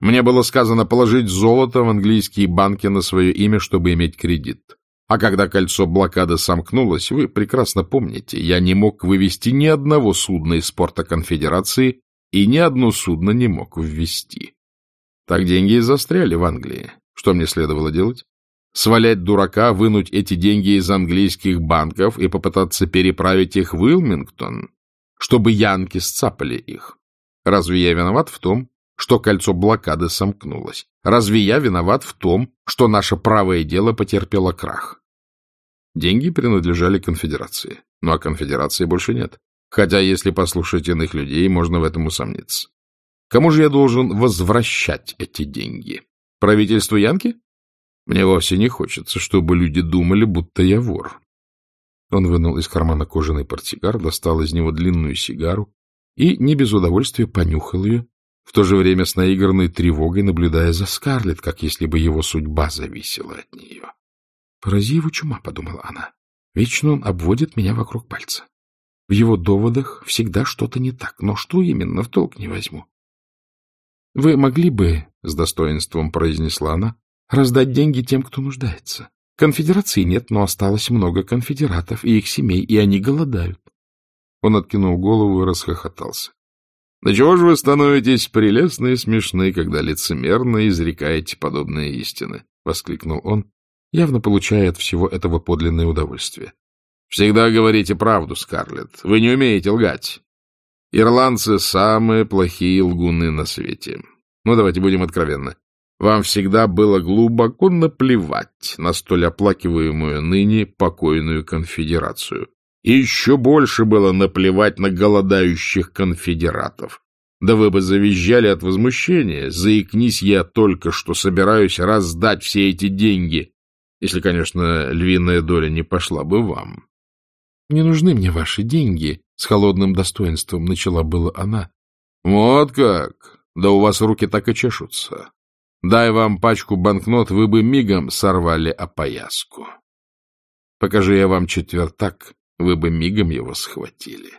Мне было сказано положить золото в английские банки на свое имя, чтобы иметь кредит. А когда кольцо блокады сомкнулось, вы прекрасно помните, я не мог вывести ни одного судна из порта конфедерации и ни одно судно не мог ввести. Так деньги и застряли в Англии. Что мне следовало делать? Свалять дурака, вынуть эти деньги из английских банков и попытаться переправить их в Уилмингтон, чтобы янки сцапали их. Разве я виноват в том, что кольцо блокады сомкнулось? Разве я виноват в том, что наше правое дело потерпело крах? Деньги принадлежали конфедерации, ну а конфедерации больше нет. Хотя, если послушать иных людей, можно в этом усомниться. Кому же я должен возвращать эти деньги? Правительству Янки? Мне вовсе не хочется, чтобы люди думали, будто я вор. Он вынул из кармана кожаный портсигар, достал из него длинную сигару и не без удовольствия понюхал ее, в то же время с наигранной тревогой наблюдая за Скарлетт, как если бы его судьба зависела от нее. «Порази его чума», — подумала она. «Вечно он обводит меня вокруг пальца. В его доводах всегда что-то не так, но что именно, в толк не возьму. Вы могли бы, — с достоинством произнесла она, — раздать деньги тем, кто нуждается. Конфедерации нет, но осталось много конфедератов и их семей, и они голодают. Он откинул голову и расхохотался. — Да чего же вы становитесь прелестны и смешны, когда лицемерно изрекаете подобные истины? — воскликнул он, явно получая от всего этого подлинное удовольствие. — Всегда говорите правду, Скарлетт. Вы не умеете лгать. Ирландцы — самые плохие лгуны на свете. Ну, давайте будем откровенны. Вам всегда было глубоко наплевать на столь оплакиваемую ныне покойную конфедерацию. И еще больше было наплевать на голодающих конфедератов. Да вы бы завизжали от возмущения, заикнись я только, что собираюсь раздать все эти деньги, если, конечно, львиная доля не пошла бы вам. — Не нужны мне ваши деньги, — с холодным достоинством начала было она. — Вот как! Да у вас руки так и чешутся. Дай вам пачку банкнот, вы бы мигом сорвали опояску. Покажи я вам четвертак, вы бы мигом его схватили.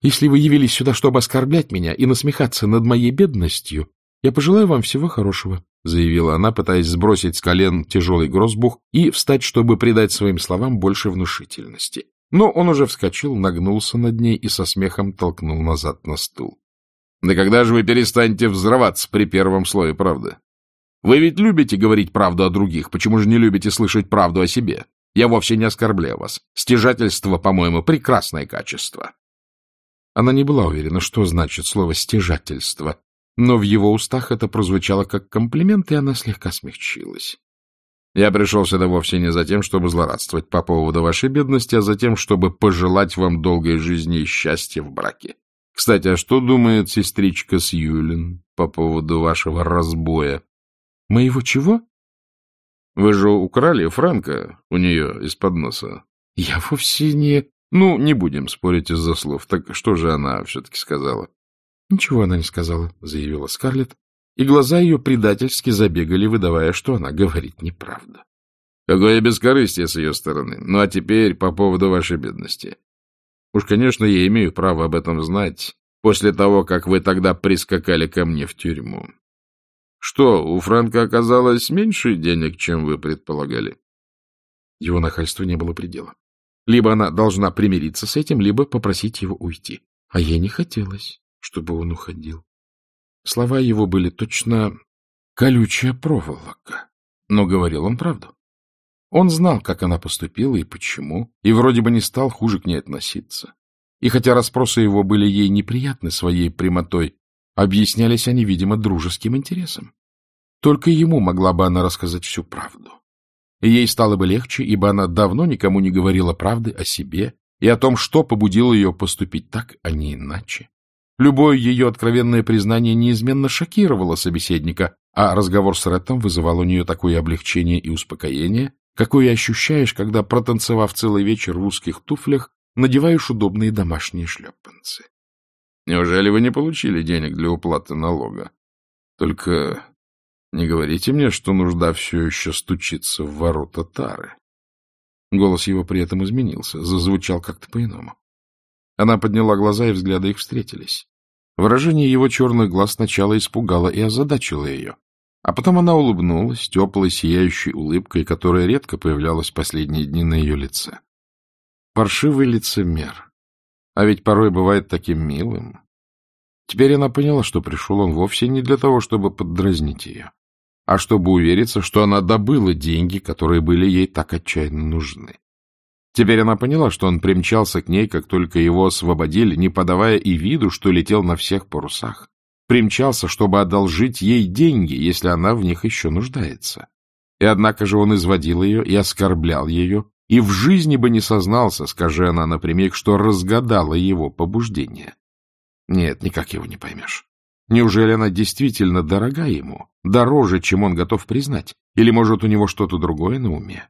Если вы явились сюда, чтобы оскорблять меня и насмехаться над моей бедностью, я пожелаю вам всего хорошего, — заявила она, пытаясь сбросить с колен тяжелый грозбух и встать, чтобы придать своим словам больше внушительности. Но он уже вскочил, нагнулся над ней и со смехом толкнул назад на стул. — Да когда же вы перестанете взрываться при первом слове правды? Вы ведь любите говорить правду о других, почему же не любите слышать правду о себе? Я вовсе не оскорбляю вас. Стяжательство, по-моему, прекрасное качество. Она не была уверена, что значит слово «стяжательство», но в его устах это прозвучало как комплимент, и она слегка смягчилась. Я пришел сюда вовсе не за тем, чтобы злорадствовать по поводу вашей бедности, а за тем, чтобы пожелать вам долгой жизни и счастья в браке. Кстати, а что думает сестричка Сьюлин по поводу вашего разбоя? — Моего чего? — Вы же украли Франка у нее из-под носа. — Я вовсе не... Ну, не будем спорить из-за слов. Так что же она все-таки сказала? — Ничего она не сказала, — заявила Скарлетт, и глаза ее предательски забегали, выдавая, что она говорит неправду. — Какое бескорыстие с ее стороны. Ну, а теперь по поводу вашей бедности. Уж, конечно, я имею право об этом знать, после того, как вы тогда прискакали ко мне в тюрьму. Что, у Франка оказалось меньше денег, чем вы предполагали? Его нахальству не было предела. Либо она должна примириться с этим, либо попросить его уйти. А ей не хотелось, чтобы он уходил. Слова его были точно колючая проволока, но говорил он правду. Он знал, как она поступила и почему, и вроде бы не стал хуже к ней относиться. И хотя расспросы его были ей неприятны своей прямотой, объяснялись они, видимо, дружеским интересом. Только ему могла бы она рассказать всю правду. И ей стало бы легче, ибо она давно никому не говорила правды о себе и о том, что побудило ее поступить так, а не иначе. Любое ее откровенное признание неизменно шокировало собеседника, а разговор с Реттом вызывал у нее такое облегчение и успокоение, какое ощущаешь, когда, протанцевав целый вечер в узких туфлях, надеваешь удобные домашние шлепанцы. Неужели вы не получили денег для уплаты налога? Только не говорите мне, что нужда все еще стучится в ворота Тары. Голос его при этом изменился, зазвучал как-то по-иному. Она подняла глаза, и взгляды их встретились. Выражение его черных глаз сначала испугало и озадачило ее. А потом она улыбнулась теплой, сияющей улыбкой, которая редко появлялась последние дни на ее лице. Паршивый лицемер. А ведь порой бывает таким милым. Теперь она поняла, что пришел он вовсе не для того, чтобы поддразнить ее, а чтобы увериться, что она добыла деньги, которые были ей так отчаянно нужны. Теперь она поняла, что он примчался к ней, как только его освободили, не подавая и виду, что летел на всех парусах примчался, чтобы одолжить ей деньги, если она в них еще нуждается. И однако же он изводил ее и оскорблял ее, и в жизни бы не сознался, скажи она напрямик, что разгадала его побуждение. Нет, никак его не поймешь. Неужели она действительно дорога ему, дороже, чем он готов признать? Или, может, у него что-то другое на уме?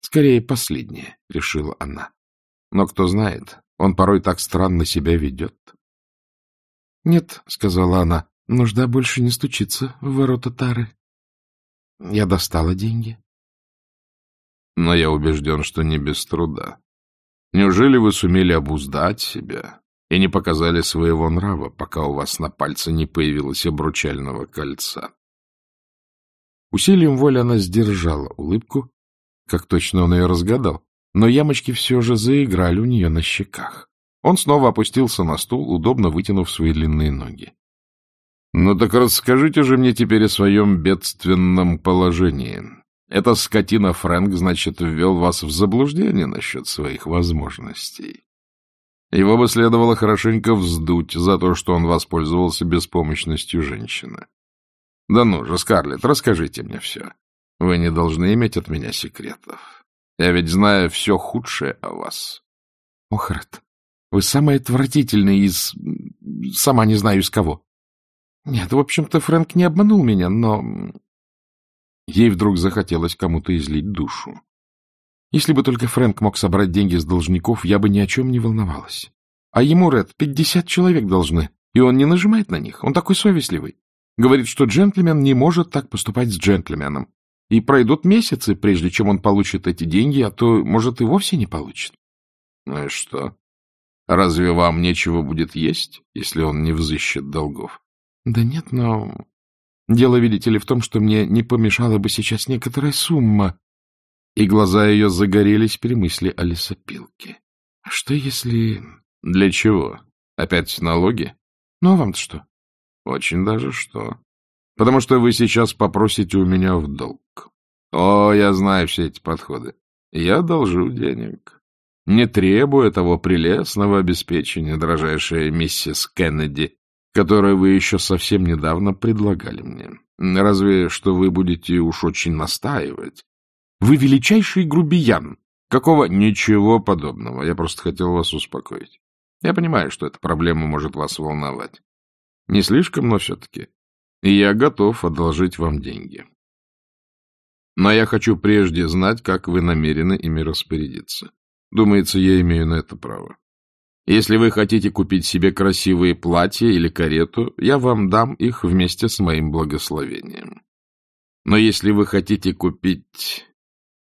Скорее, последнее, — решила она. Но кто знает, он порой так странно себя ведет. — Нет, — сказала она, — нужда больше не стучится в ворота Тары. Я достала деньги. — Но я убежден, что не без труда. Неужели вы сумели обуздать себя и не показали своего нрава, пока у вас на пальце не появилось обручального кольца? Усилием воли она сдержала улыбку, как точно он ее разгадал, но ямочки все же заиграли у нее на щеках. Он снова опустился на стул, удобно вытянув свои длинные ноги. — Ну так расскажите же мне теперь о своем бедственном положении. Эта скотина Фрэнк, значит, ввел вас в заблуждение насчет своих возможностей. Его бы следовало хорошенько вздуть за то, что он воспользовался беспомощностью женщины. Да ну же, Скарлетт, расскажите мне все. Вы не должны иметь от меня секретов. Я ведь знаю все худшее о вас. — Охрат, вы самый отвратительный из... сама не знаю из кого. Нет, в общем-то, Фрэнк не обманул меня, но... Ей вдруг захотелось кому-то излить душу. Если бы только Фрэнк мог собрать деньги с должников, я бы ни о чем не волновалась. А ему, Ред, пятьдесят человек должны, и он не нажимает на них, он такой совестливый. Говорит, что джентльмен не может так поступать с джентльменом. И пройдут месяцы, прежде чем он получит эти деньги, а то, может, и вовсе не получит. Ну и что? Разве вам нечего будет есть, если он не взыщет долгов? Да нет, но... Дело, видите ли, в том, что мне не помешала бы сейчас некоторая сумма. И глаза ее загорелись при мысли о лесопилке. А что если... Для чего? Опять налоги? Ну, а вам-то что? Очень даже что. Потому что вы сейчас попросите у меня в долг. О, я знаю все эти подходы. Я должу денег не требуя того прелестного обеспечения, дрожайшая миссис Кеннеди, которое вы еще совсем недавно предлагали мне. Разве что вы будете уж очень настаивать. Вы величайший грубиян. Какого? Ничего подобного. Я просто хотел вас успокоить. Я понимаю, что эта проблема может вас волновать. Не слишком, но все-таки. И я готов одолжить вам деньги. Но я хочу прежде знать, как вы намерены ими распорядиться. Думается, я имею на это право. Если вы хотите купить себе красивые платья или карету, я вам дам их вместе с моим благословением. Но если вы хотите купить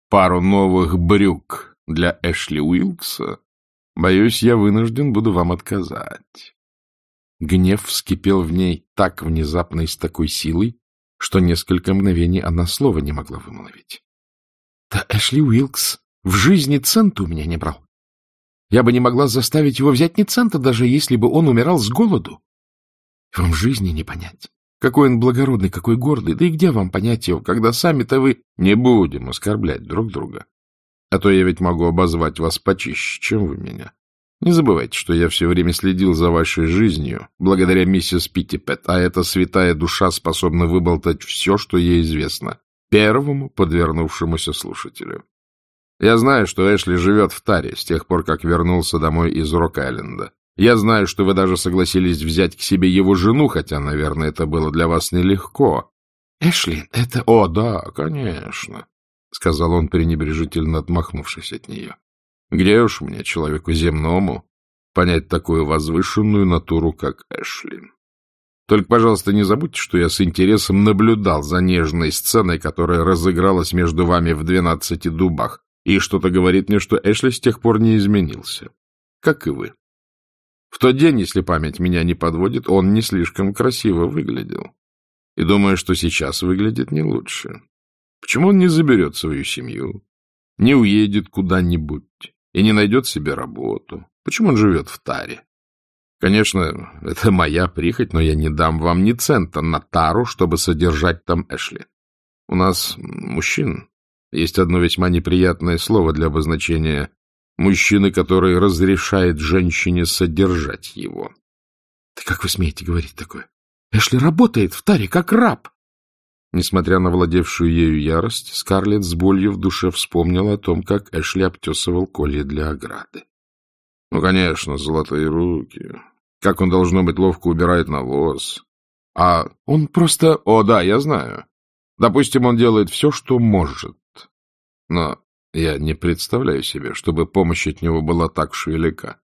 пару новых брюк для Эшли Уилкса, боюсь, я вынужден буду вам отказать. Гнев вскипел в ней так внезапно и с такой силой, что несколько мгновений она слова не могла вымолвить. — Да Эшли Уилкс в жизни цента у меня не брал. Я бы не могла заставить его взять ни цента, даже если бы он умирал с голоду. Вам в жизни не понять. Какой он благородный, какой гордый. Да и где вам понять его, когда сами-то вы... Не будем оскорблять друг друга. А то я ведь могу обозвать вас почище, чем вы меня. Не забывайте, что я все время следил за вашей жизнью, благодаря миссис Питтипет, а эта святая душа способна выболтать все, что ей известно, первому подвернувшемуся слушателю. Я знаю, что Эшли живет в Таре с тех пор, как вернулся домой из Рок-Айленда. Я знаю, что вы даже согласились взять к себе его жену, хотя, наверное, это было для вас нелегко. — Эшли, это... — О, да, конечно, — сказал он, пренебрежительно отмахнувшись от нее. Где уж мне, человеку земному, понять такую возвышенную натуру, как Эшли? Только, пожалуйста, не забудьте, что я с интересом наблюдал за нежной сценой, которая разыгралась между вами в двенадцати дубах, и что-то говорит мне, что Эшли с тех пор не изменился. Как и вы. В тот день, если память меня не подводит, он не слишком красиво выглядел. И думаю, что сейчас выглядит не лучше. Почему он не заберет свою семью, не уедет куда-нибудь, и не найдет себе работу. Почему он живет в таре? Конечно, это моя прихоть, но я не дам вам ни цента на тару, чтобы содержать там Эшли. У нас, мужчин, есть одно весьма неприятное слово для обозначения мужчины, который разрешает женщине содержать его. — Да как вы смеете говорить такое? Эшли работает в таре, как раб. Несмотря на владевшую ею ярость, Скарлетт с болью в душе вспомнила о том, как Эшли обтесывал колье для ограды. Ну, конечно, золотые руки. Как он, должно быть, ловко убирает навоз. А он просто... О, да, я знаю. Допустим, он делает все, что может. Но я не представляю себе, чтобы помощь от него была так уж велика.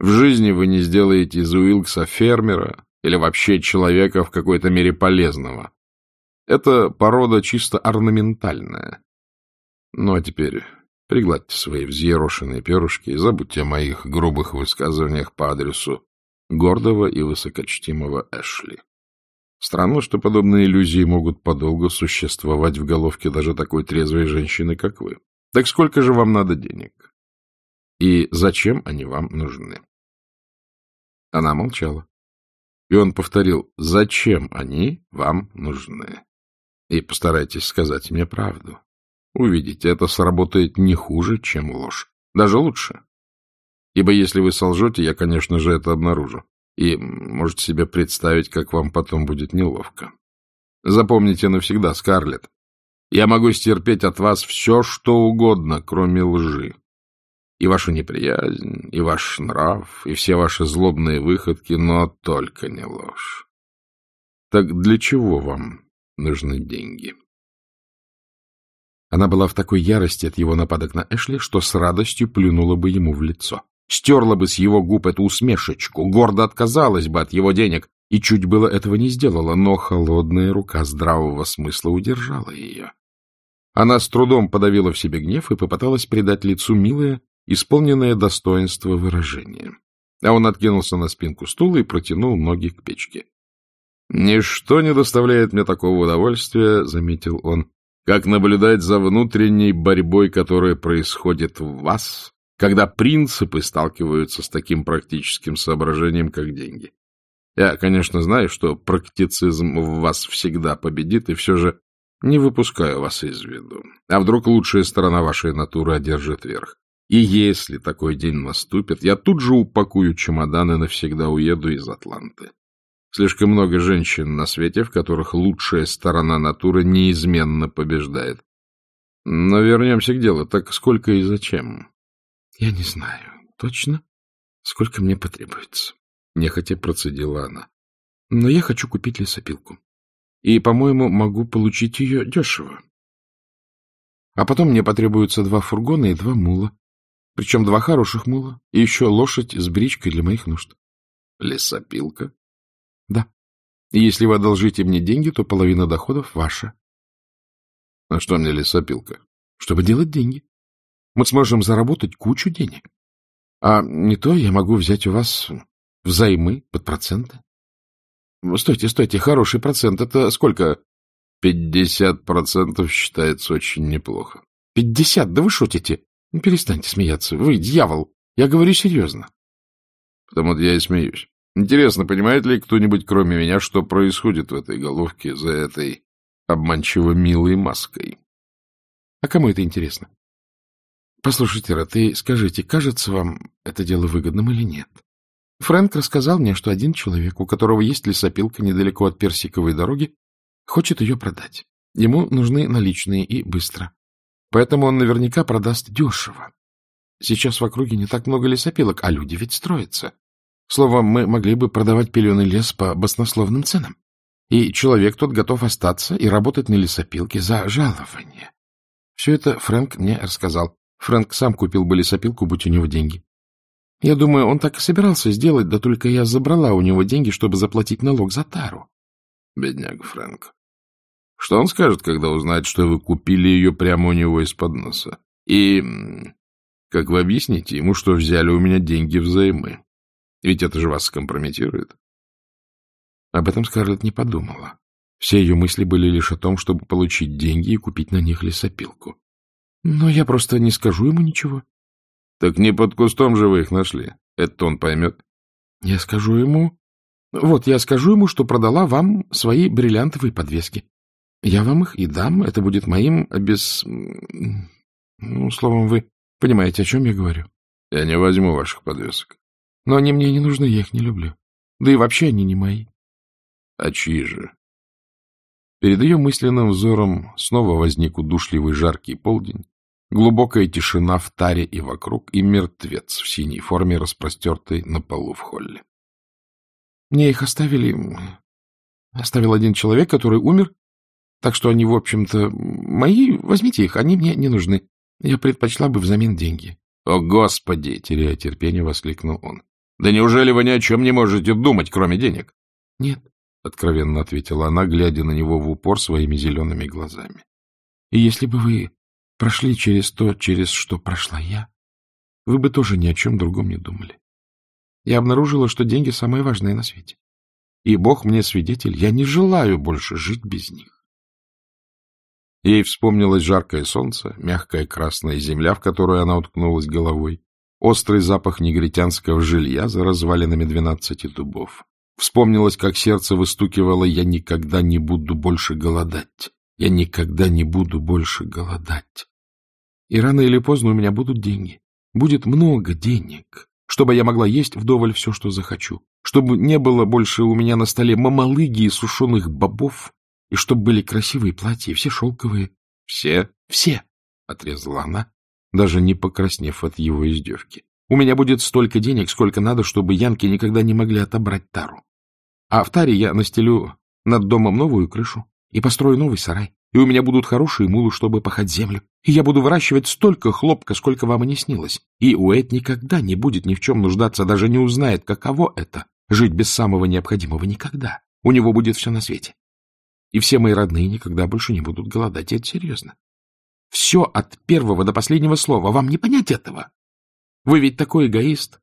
В жизни вы не сделаете из Уилкса фермера или вообще человека в какой-то мере полезного. Это порода чисто орнаментальная. Ну, а теперь пригладьте свои взъерошенные перышки и забудьте о моих грубых высказываниях по адресу гордого и высокочтимого Эшли. Странно, что подобные иллюзии могут подолгу существовать в головке даже такой трезвой женщины, как вы. Так сколько же вам надо денег? И зачем они вам нужны? Она молчала. И он повторил, зачем они вам нужны? И постарайтесь сказать мне правду. Увидите, это сработает не хуже, чем ложь. Даже лучше. Ибо если вы солжете, я, конечно же, это обнаружу. И можете себе представить, как вам потом будет неловко. Запомните навсегда, Скарлетт, я могу стерпеть от вас все, что угодно, кроме лжи. И вашу неприязнь, и ваш нрав, и все ваши злобные выходки, но только не ложь. Так для чего вам нужны деньги. Она была в такой ярости от его нападок на Эшли, что с радостью плюнула бы ему в лицо. Стерла бы с его губ эту усмешечку, гордо отказалась бы от его денег, и чуть было этого не сделала, но холодная рука здравого смысла удержала ее. Она с трудом подавила в себе гнев и попыталась придать лицу милое, исполненное достоинство выражение. А он откинулся на спинку стула и протянул ноги к печке. «Ничто не доставляет мне такого удовольствия», — заметил он, «как наблюдать за внутренней борьбой, которая происходит в вас, когда принципы сталкиваются с таким практическим соображением, как деньги. Я, конечно, знаю, что практицизм в вас всегда победит, и все же не выпускаю вас из виду. А вдруг лучшая сторона вашей натуры одержит верх? И если такой день наступит, я тут же упакую чемодан и навсегда уеду из Атланты. Слишком много женщин на свете, в которых лучшая сторона натуры неизменно побеждает. Но вернемся к делу. Так сколько и зачем? — Я не знаю точно, сколько мне потребуется. Нехотя процедила она. Но я хочу купить лесопилку. И, по-моему, могу получить ее дешево. А потом мне потребуются два фургона и два мула. Причем два хороших мула. И еще лошадь с бричкой для моих нужд. Лесопилка? Да. И если вы одолжите мне деньги, то половина доходов ваша. А что мне лесопилка? Чтобы делать деньги. Мы сможем заработать кучу денег. А не то я могу взять у вас взаймы под проценты. Стойте, стойте, хороший процент. Это сколько? Пятьдесят процентов считается очень неплохо. Пятьдесят? Да вы шутите. Ну, перестаньте смеяться. Вы дьявол. Я говорю серьезно. Потому-то я и смеюсь. Интересно, понимает ли кто-нибудь, кроме меня, что происходит в этой головке за этой обманчиво милой маской? А кому это интересно? Послушайте, Ра, ты скажите, кажется вам это дело выгодным или нет? Фрэнк рассказал мне, что один человек, у которого есть лесопилка недалеко от Персиковой дороги, хочет ее продать. Ему нужны наличные и быстро. Поэтому он наверняка продаст дешево. Сейчас в округе не так много лесопилок, а люди ведь строятся. Словом, мы могли бы продавать пеленый лес по баснословным ценам. И человек тот готов остаться и работать на лесопилке за жалование. Все это Фрэнк мне рассказал. Фрэнк сам купил бы лесопилку, будь у него деньги. Я думаю, он так и собирался сделать, да только я забрала у него деньги, чтобы заплатить налог за тару. Бедняга Фрэнк. Что он скажет, когда узнает, что вы купили ее прямо у него из-под носа? И как вы объясните ему, что взяли у меня деньги взаймы? Ведь это же вас скомпрометирует. Об этом Скарлетт не подумала. Все ее мысли были лишь о том, чтобы получить деньги и купить на них лесопилку. Но я просто не скажу ему ничего. — Так не под кустом же вы их нашли. Это он поймет. — Я скажу ему... Вот, я скажу ему, что продала вам свои бриллиантовые подвески. Я вам их и дам. Это будет моим без... Ну, словом, вы понимаете, о чем я говорю. — Я не возьму ваших подвесок. — Но они мне не нужны, я их не люблю. Да и вообще они не мои. — А чьи же? Перед ее мысленным взором снова возник удушливый жаркий полдень, глубокая тишина в таре и вокруг, и мертвец в синей форме, распростертый на полу в холле. Мне их оставили... Оставил один человек, который умер, так что они, в общем-то, мои. Возьмите их, они мне не нужны. Я предпочла бы взамен деньги. — О, Господи! — теряя терпение, воскликнул он. — Да неужели вы ни о чем не можете думать, кроме денег? — Нет, — откровенно ответила она, глядя на него в упор своими зелеными глазами. — И если бы вы прошли через то, через что прошла я, вы бы тоже ни о чем другом не думали. Я обнаружила, что деньги самые важные на свете. И Бог мне свидетель, я не желаю больше жить без них. Ей вспомнилось жаркое солнце, мягкая красная земля, в которую она уткнулась головой, острый запах негритянского жилья за развалинами двенадцати дубов. Вспомнилось, как сердце выстукивало «Я никогда не буду больше голодать! Я никогда не буду больше голодать!» И рано или поздно у меня будут деньги. Будет много денег, чтобы я могла есть вдоволь все, что захочу. Чтобы не было больше у меня на столе мамалыги и сушеных бобов, и чтобы были красивые платья, все шелковые. — Все? — Все, — отрезала она, даже не покраснев от его издевки. У меня будет столько денег, сколько надо, чтобы янки никогда не могли отобрать тару. А в таре я настелю над домом новую крышу и построю новый сарай, и у меня будут хорошие мулы, чтобы пахать землю, и я буду выращивать столько хлопка, сколько вам и не снилось. И Уэд никогда не будет ни в чем нуждаться, даже не узнает, каково это — жить без самого необходимого никогда. У него будет все на свете. И все мои родные никогда больше не будут голодать, это серьезно. Все от первого до последнего слова. Вам не понять этого? Вы ведь такой эгоист.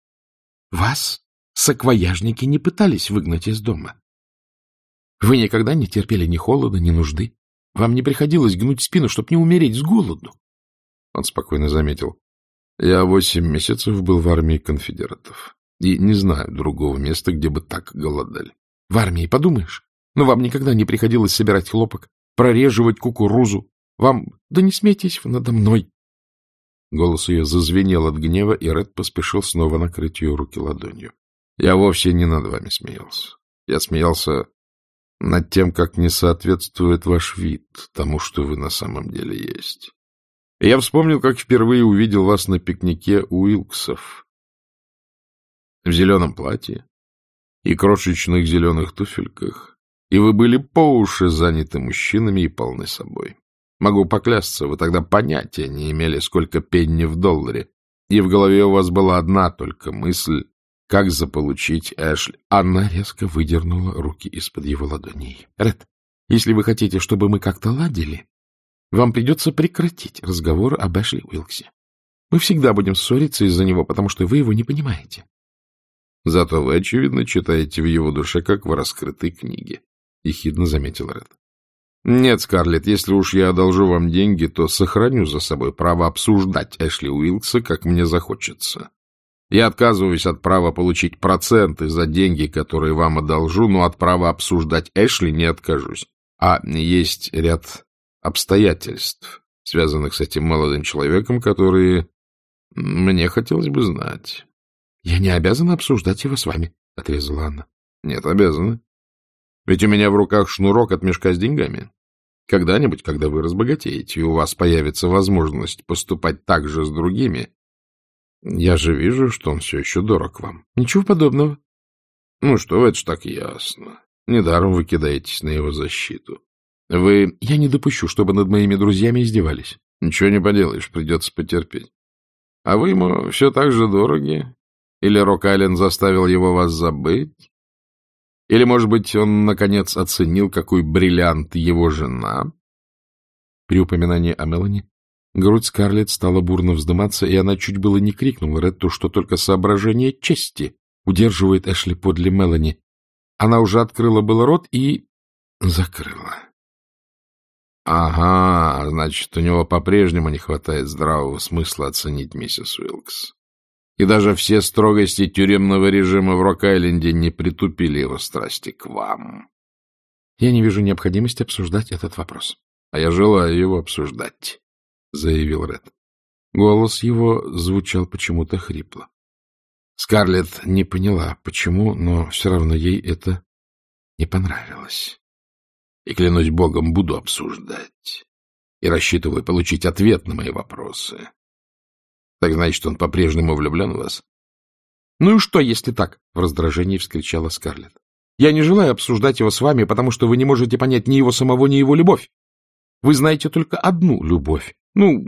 Вас саквояжники не пытались выгнать из дома. Вы никогда не терпели ни холода, ни нужды. Вам не приходилось гнуть спину, чтобы не умереть с голоду. Он спокойно заметил. Я восемь месяцев был в армии конфедератов. И не знаю другого места, где бы так голодали. В армии, подумаешь? Но вам никогда не приходилось собирать хлопок, прореживать кукурузу. Вам... Да не смейтесь надо мной. Голос ее зазвенел от гнева, и Ред поспешил снова накрыть ее руки ладонью. Я вовсе не над вами смеялся. Я смеялся над тем, как не соответствует ваш вид тому, что вы на самом деле есть. Я вспомнил, как впервые увидел вас на пикнике у Уилксов. В зеленом платье и крошечных зеленых туфельках, и вы были по уши заняты мужчинами и полны собой. Могу поклясться, вы тогда понятия не имели, сколько пенни в долларе, и в голове у вас была одна только мысль, как заполучить Эшли. Анна резко выдернула руки из-под его ладоней. — Ред, если вы хотите, чтобы мы как-то ладили, вам придется прекратить разговор об Эшли Уилксе. Мы всегда будем ссориться из-за него, потому что вы его не понимаете. Зато вы, очевидно, читаете в его душе, как в раскрытой книге, — ехидно заметил Ред. Нет, Скарлетт, если уж я одолжу вам деньги, то сохраню за собой право обсуждать Эшли Уилкса, как мне захочется. Я отказываюсь от права получить проценты за деньги, которые вам одолжу, но от права обсуждать Эшли не откажусь. А есть ряд обстоятельств, связанных с этим молодым человеком, которые мне хотелось бы знать. — Я не обязана обсуждать его с вами, — отрезала Анна. — Нет, обязана. Ведь у меня в руках шнурок от мешка с деньгами. Когда-нибудь, когда вы разбогатеете, и у вас появится возможность поступать так же с другими, я же вижу, что он все еще дорог вам. Ничего подобного. Ну что, это ж так ясно. Недаром вы кидаетесь на его защиту. Вы... Я не допущу, чтобы над моими друзьями издевались. Ничего не поделаешь, придется потерпеть. А вы ему все так же дороги? Или Рок-Айленд заставил его вас забыть? Или, может быть, он, наконец, оценил, какой бриллиант его жена? При упоминании о Мелани грудь Скарлетт стала бурно вздыматься, и она чуть было не крикнула Ретту, что только соображение чести удерживает Эшли подле Мелани. Она уже открыла был рот и закрыла. Ага, значит, у него по-прежнему не хватает здравого смысла оценить миссис Уилкс. И даже все строгости тюремного режима в Рок-Айленде не притупили его страсти к вам. Я не вижу необходимости обсуждать этот вопрос. А я желаю его обсуждать, — заявил Ред. Голос его звучал почему-то хрипло. Скарлетт не поняла, почему, но все равно ей это не понравилось и, клянусь богом, буду обсуждать. И рассчитываю получить ответ на мои вопросы. Так значит, он по-прежнему влюблен в вас? — Ну и что, если так? — в раздражении вскричала Скарлетт. — Я не желаю обсуждать его с вами, потому что вы не можете понять ни его самого, ни его любовь. Вы знаете только одну любовь. Ну,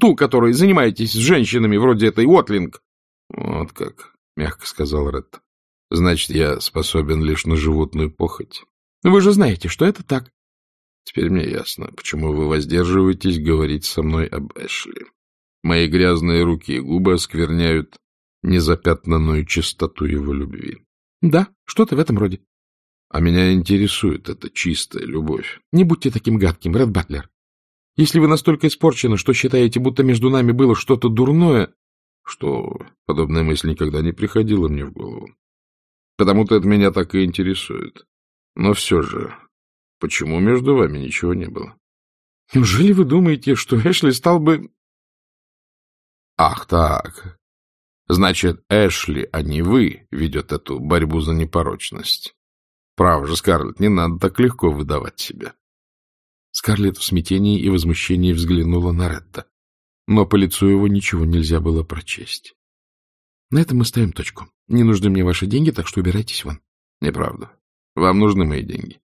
ту, которой занимаетесь с женщинами вроде этой Уотлинг. — Вот как, — мягко сказал Ретт. — Значит, я способен лишь на животную похоть. Вы же знаете, что это так. Теперь мне ясно, почему вы воздерживаетесь говорить со мной об Эшли. Мои грязные руки и губы оскверняют незапятнанную чистоту его любви. Да, что-то в этом роде. А меня интересует эта чистая любовь. Не будьте таким гадким, Ред Батлер. Если вы настолько испорчены, что считаете, будто между нами было что-то дурное... Что, подобная мысль никогда не приходила мне в голову. Потому-то это меня так и интересует. Но все же, почему между вами ничего не было? Неужели вы думаете, что Эшли стал бы... Ах так. Значит, Эшли, а не вы, ведет эту борьбу за непорочность. Право же, Скарлетт, не надо так легко выдавать себя. Скарлетт в смятении и возмущении взглянула на Ретта, но по лицу его ничего нельзя было прочесть. — На этом мы ставим точку. Не нужны мне ваши деньги, так что убирайтесь вон. — Неправда. Вам нужны мои деньги.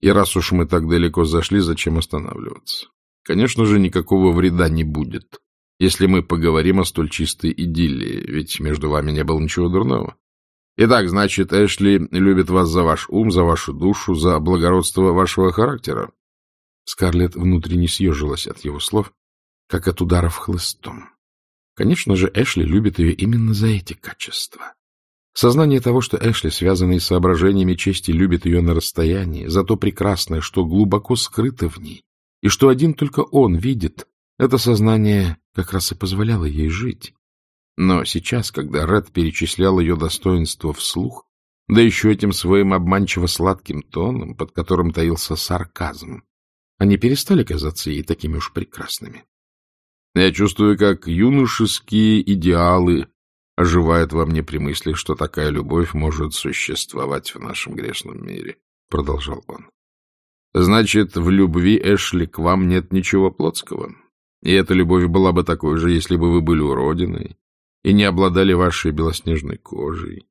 И раз уж мы так далеко зашли, зачем останавливаться? Конечно же, никакого вреда не будет, если мы поговорим о столь чистой идиллии, ведь между вами не было ничего дурного. Итак, значит, Эшли любит вас за ваш ум, за вашу душу, за благородство вашего характера. Скарлетт внутренне съежилась от его слов, как от ударов хлыстом. Конечно же, Эшли любит ее именно за эти качества. Сознание того, что Эшли, связанный с соображениями чести, любит ее на расстоянии, за то прекрасное, что глубоко скрыто в ней, и что один только он видит, это сознание как раз и позволяло ей жить. Но сейчас, когда Ред перечислял ее достоинства вслух, да еще этим своим обманчиво сладким тоном, под которым таился сарказм, они перестали казаться ей такими уж прекрасными. Я чувствую, как юношеские идеалы оживает во мне при мысли, что такая любовь может существовать в нашем грешном мире, — продолжал он. — Значит, в любви, Эшли, к вам нет ничего плотского? И эта любовь была бы такой же, если бы вы были уродиной и не обладали вашей белоснежной кожей.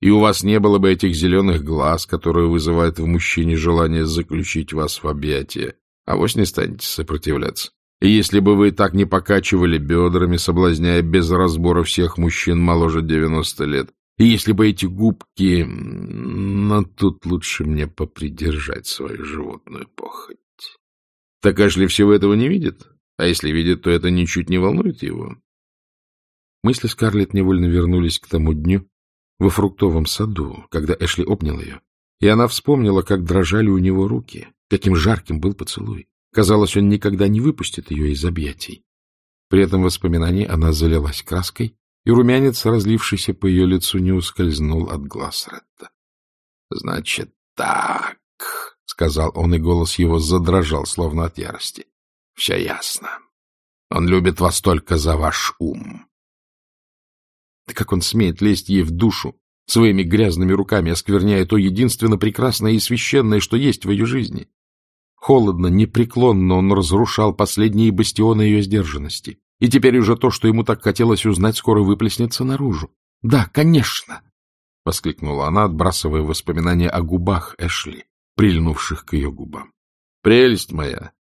И у вас не было бы этих зеленых глаз, которые вызывают в мужчине желание заключить вас в объятия, а вось не станете сопротивляться. И если бы вы так не покачивали бедрами, соблазняя без разбора всех мужчин моложе девяносто лет, и если бы эти губки... Но тут лучше мне попридержать свою животную похоть. Так Эшли всего этого не видит? А если видит, то это ничуть не волнует его. Мысли Скарлетт невольно вернулись к тому дню во фруктовом саду, когда Эшли обнял ее, и она вспомнила, как дрожали у него руки, каким жарким был поцелуй. Казалось, он никогда не выпустит ее из объятий. При этом воспоминании она залилась краской, и румянец, разлившийся по ее лицу, не ускользнул от глаз Ретта. — Значит, так, — сказал он, и голос его задрожал, словно от ярости. — Все ясно. Он любит вас только за ваш ум. Да как он смеет лезть ей в душу, своими грязными руками оскверняя то единственно прекрасное и священное, что есть в ее жизни? Холодно, непреклонно он разрушал последние бастионы ее сдержанности. И теперь уже то, что ему так хотелось узнать, скоро выплеснется наружу. — Да, конечно! — воскликнула она, отбрасывая воспоминания о губах Эшли, прильнувших к ее губам. — Прелесть моя!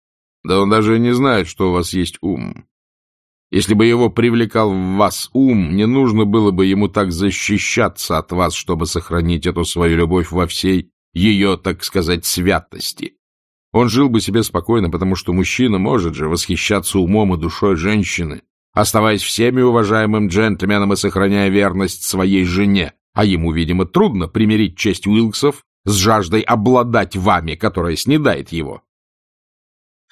Да он даже не знает, что у вас есть ум. Если бы его привлекал в вас ум, не нужно было бы ему так защищаться от вас, чтобы сохранить эту свою любовь во всей ее, так сказать, святости. Он жил бы себе спокойно, потому что мужчина может же восхищаться умом и душой женщины, оставаясь всеми уважаемым джентльменом и сохраняя верность своей жене, а ему, видимо, трудно примирить честь Уилксов с жаждой обладать вами, которая снедает его. —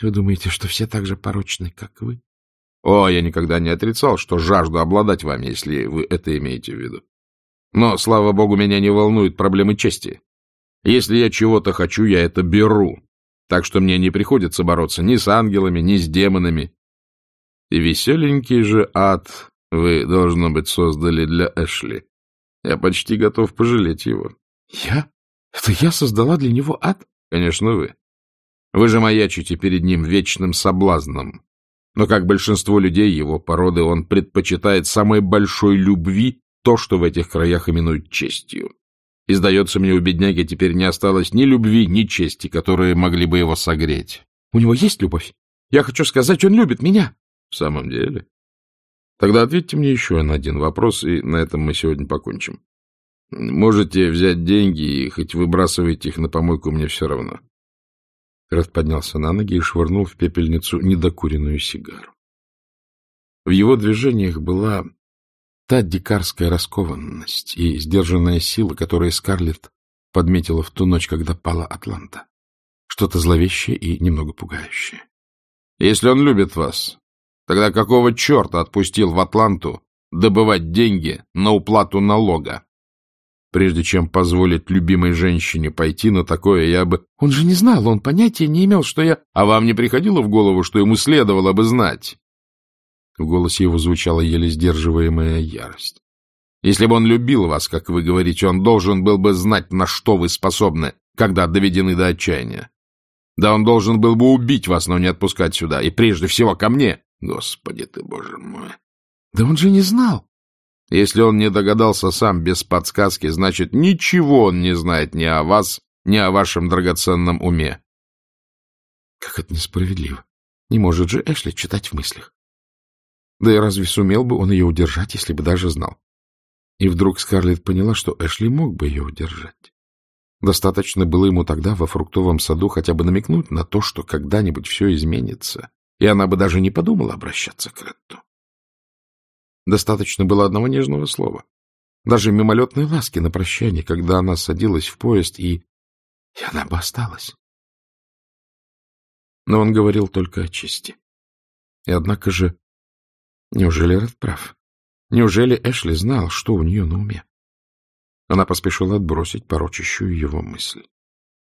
Вы думаете, что все так же порочны, как вы? — О, я никогда не отрицал, что жажду обладать вами, если вы это имеете в виду. Но, слава богу, меня не волнуют проблемы чести. Если я чего-то хочу, я это беру, так что мне не приходится бороться ни с ангелами, ни с демонами. И веселенький же ад вы, должно быть, создали для Эшли. Я почти готов пожалеть его. — Я? Это я создала для него ад? — Конечно, вы. Вы же маячите перед ним вечным соблазном. Но, как большинство людей его породы, он предпочитает самой большой любви то, что в этих краях именуют честью. И, сдается мне, у бедняги теперь не осталось ни любви, ни чести, которые могли бы его согреть. У него есть любовь? Я хочу сказать, он любит меня. В самом деле? Тогда ответьте мне еще на один вопрос, и на этом мы сегодня покончим. Можете взять деньги и хоть выбрасывайте их на помойку, мне все равно. Ред поднялся на ноги и швырнул в пепельницу недокуренную сигару. В его движениях была Та дикарская раскованность и сдержанная сила, которые Скарлетт подметила в ту ночь, когда пала Атланта. Что-то зловещее и немного пугающее. — Если он любит вас, тогда какого черта отпустил в Атланту добывать деньги на уплату налога? Прежде чем позволить любимой женщине пойти на такое, я бы... Он же не знал, он понятия не имел, что я... А вам не приходило в голову, что ему следовало бы знать? В голосе его звучала еле сдерживаемая ярость. Если бы он любил вас, как вы говорите, он должен был бы знать, на что вы способны, когда доведены до отчаяния. Да он должен был бы убить вас, но не отпускать сюда, и прежде всего ко мне. Господи ты, боже мой! Да он же не знал. Если он не догадался сам без подсказки, значит, ничего он не знает ни о вас, ни о вашем драгоценном уме. Как это несправедливо. Не может же Эшли читать в мыслях. Да и разве сумел бы он ее удержать, если бы даже знал? И вдруг Скарлетт поняла, что Эшли мог бы ее удержать. Достаточно было ему тогда во фруктовом саду хотя бы намекнуть на то, что когда-нибудь все изменится, и она бы даже не подумала обращаться к Ретту. Достаточно было одного нежного слова, даже мимолетной ласки на прощание, когда она садилась в поезд, и... и она бы осталась. Но он говорил только о чести. И однако же Неужели Ред прав? Неужели Эшли знал, что у нее на уме? Она поспешила отбросить порочащую его мысль.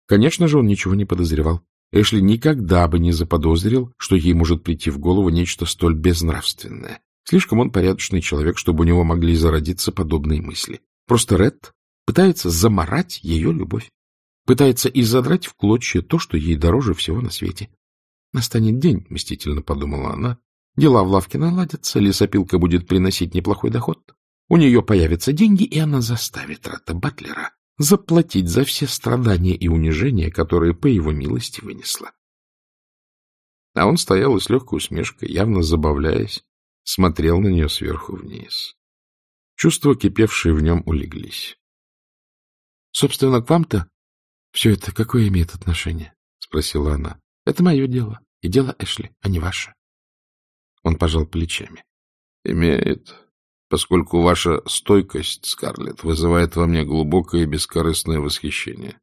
Конечно же, он ничего не подозревал. Эшли никогда бы не заподозрил, что ей может прийти в голову нечто столь безнравственное. Слишком он порядочный человек, чтобы у него могли зародиться подобные мысли. Просто Ред пытается заморать ее любовь. Пытается изодрать в клочья то, что ей дороже всего на свете. Настанет день, — мстительно подумала она, Дела в лавке наладятся, лесопилка будет приносить неплохой доход. У нее появятся деньги, и она заставит Ретта Батлера заплатить за все страдания и унижения, которые по его милости вынесла. А он стоял и с легкой усмешкой, явно забавляясь, смотрел на нее сверху вниз. Чувства, кипевшие в нем, улеглись. — Собственно, к вам-то все это какое имеет отношение? — спросила она. — Это мое дело, и дело Эшли, а не ваше. Он пожал плечами. — Имеет, поскольку ваша стойкость, Скарлетт, вызывает во мне глубокое и бескорыстное восхищение.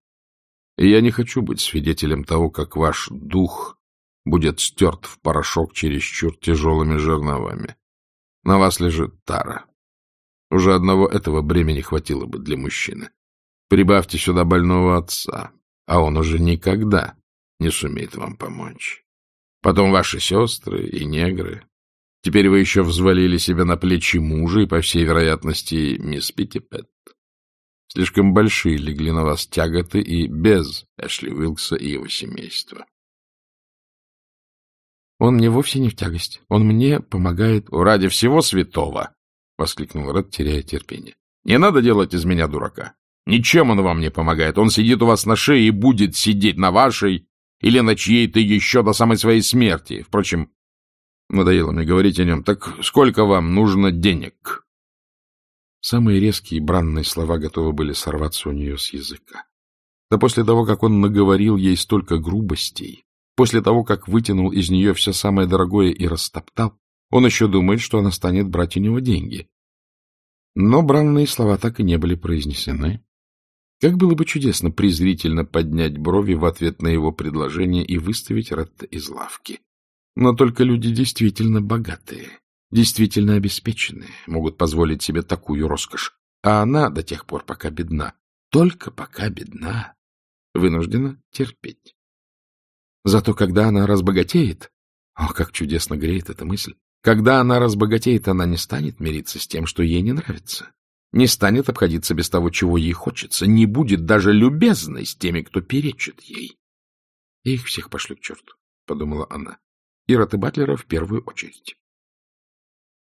И я не хочу быть свидетелем того, как ваш дух будет стерт в порошок чересчур тяжелыми жерновами. На вас лежит тара. Уже одного этого бремени хватило бы для мужчины. Прибавьте сюда больного отца, а он уже никогда не сумеет вам помочь. Потом ваши сестры и негры. Теперь вы еще взвалили себя на плечи мужа и, по всей вероятности, мисс Питтипет. Слишком большие легли на вас тяготы и без Эшли Уилкса и его семейства. Он мне вовсе не в тягость. Он мне помогает... — Ради всего святого! — воскликнул Ред, теряя терпение. — Не надо делать из меня дурака. Ничем он вам не помогает. Он сидит у вас на шее и будет сидеть на вашей или на чьей-то еще до самой своей смерти. Впрочем, надоело мне говорить о нем. Так сколько вам нужно денег? Самые резкие бранные слова готовы были сорваться у нее с языка. Да после того, как он наговорил ей столько грубостей, после того, как вытянул из нее все самое дорогое и растоптал, он еще думает, что она станет брать у него деньги. Но бранные слова так и не были произнесены. Как было бы чудесно презрительно поднять брови в ответ на его предложение и выставить Ретта из лавки. Но только люди действительно богатые, действительно обеспеченные, могут позволить себе такую роскошь. А она до тех пор, пока бедна, только пока бедна, вынуждена терпеть. Зато когда она разбогатеет, о, как чудесно греет эта мысль, когда она разбогатеет, она не станет мириться с тем, что ей не нравится не станет обходиться без того, чего ей хочется, не будет даже любезной с теми, кто перечит ей. — Я их всех пошлю к черту, — подумала она, — и Роты Батлера в первую очередь.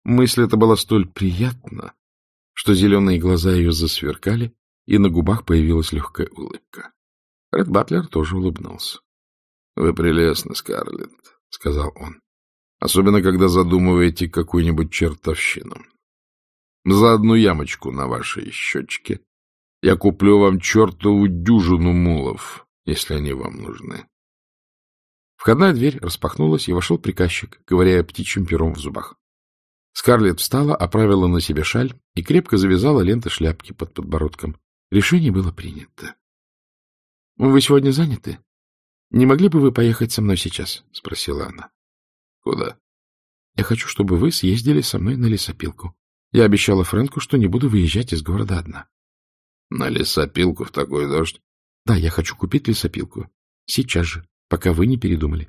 Мысль эта была столь приятна, что зеленые глаза ее засверкали, и на губах появилась легкая улыбка. Ред Батлер тоже улыбнулся. — Вы прелестны, Скарлетт, — сказал он, — особенно когда задумываете какую-нибудь чертовщину. За одну ямочку на вашей щечке я куплю вам чертову дюжину мулов, если они вам нужны. Входная дверь распахнулась, и вошел приказчик, говоря птичьим пером в зубах. Скарлетт встала, оправила на себе шаль и крепко завязала ленты шляпки под подбородком. Решение было принято. — Вы сегодня заняты? Не могли бы вы поехать со мной сейчас? — спросила она. — Куда? — Я хочу, чтобы вы съездили со мной на лесопилку. Я обещала Фрэнку, что не буду выезжать из города одна. — На лесопилку в такой дождь? — Да, я хочу купить лесопилку. Сейчас же, пока вы не передумали.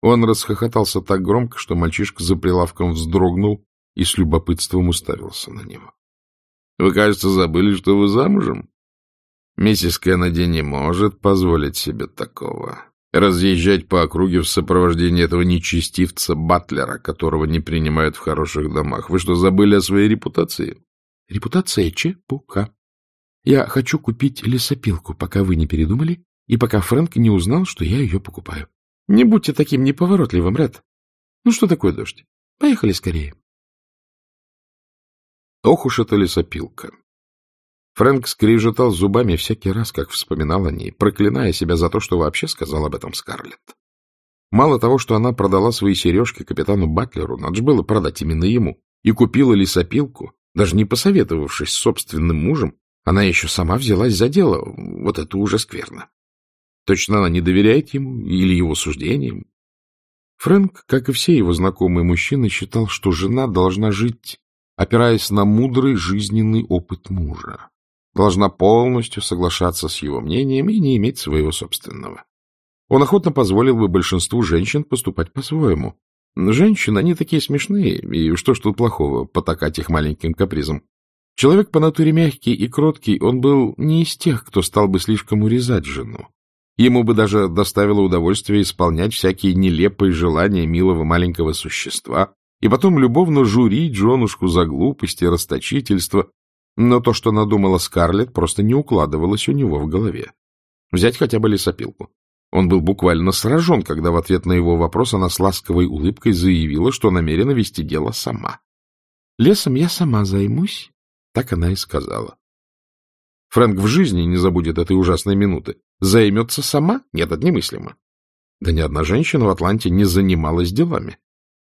Он расхохотался так громко, что мальчишка за прилавком вздрогнул и с любопытством уставился на него. — Вы, кажется, забыли, что вы замужем? Миссис Кеннеди не может позволить себе такого разъезжать по округе в сопровождении этого нечестивца Батлера, которого не принимают в хороших домах. Вы что, забыли о своей репутации? Репутация чепуха. Я хочу купить лесопилку, пока вы не передумали, и пока Фрэнк не узнал, что я ее покупаю. Не будьте таким неповоротливым, Ред. Ну что такое дождь? Поехали скорее. Ох уж эта лесопилка. Фрэнк скрежетал зубами всякий раз, как вспоминал о ней, проклиная себя за то, что вообще сказал об этом Скарлетт. Мало того, что она продала свои сережки капитану Батлеру, надо же было продать именно ему, и купила лесопилку, даже не посоветовавшись с собственным мужем, она еще сама взялась за дело. Вот это уже скверно. Точно она не доверяет ему или его суждениям. Фрэнк, как и все его знакомые мужчины, считал, что жена должна жить, опираясь на мудрый жизненный опыт мужа должна полностью соглашаться с его мнением и не иметь своего собственного. Он охотно позволил бы большинству женщин поступать по-своему. Женщины, они такие смешные, и что ж тут плохого, потакать их маленьким капризом. Человек по натуре мягкий и кроткий, он был не из тех, кто стал бы слишком урезать жену. Ему бы даже доставило удовольствие исполнять всякие нелепые желания милого маленького существа и потом любовно журить женушку за глупости расточительство, но то, что надумала Скарлетт, просто не укладывалось у него в голове. Взять хотя бы лесопилку. Он был буквально сражен, когда в ответ на его вопрос она с ласковой улыбкой заявила, что намерена вести дело сама. «Лесом я сама займусь», — так она и сказала. Фрэнк в жизни не забудет этой ужасной минуты. Займется сама? Нет, это немыслимо. Да ни одна женщина в Атланте не занималась делами.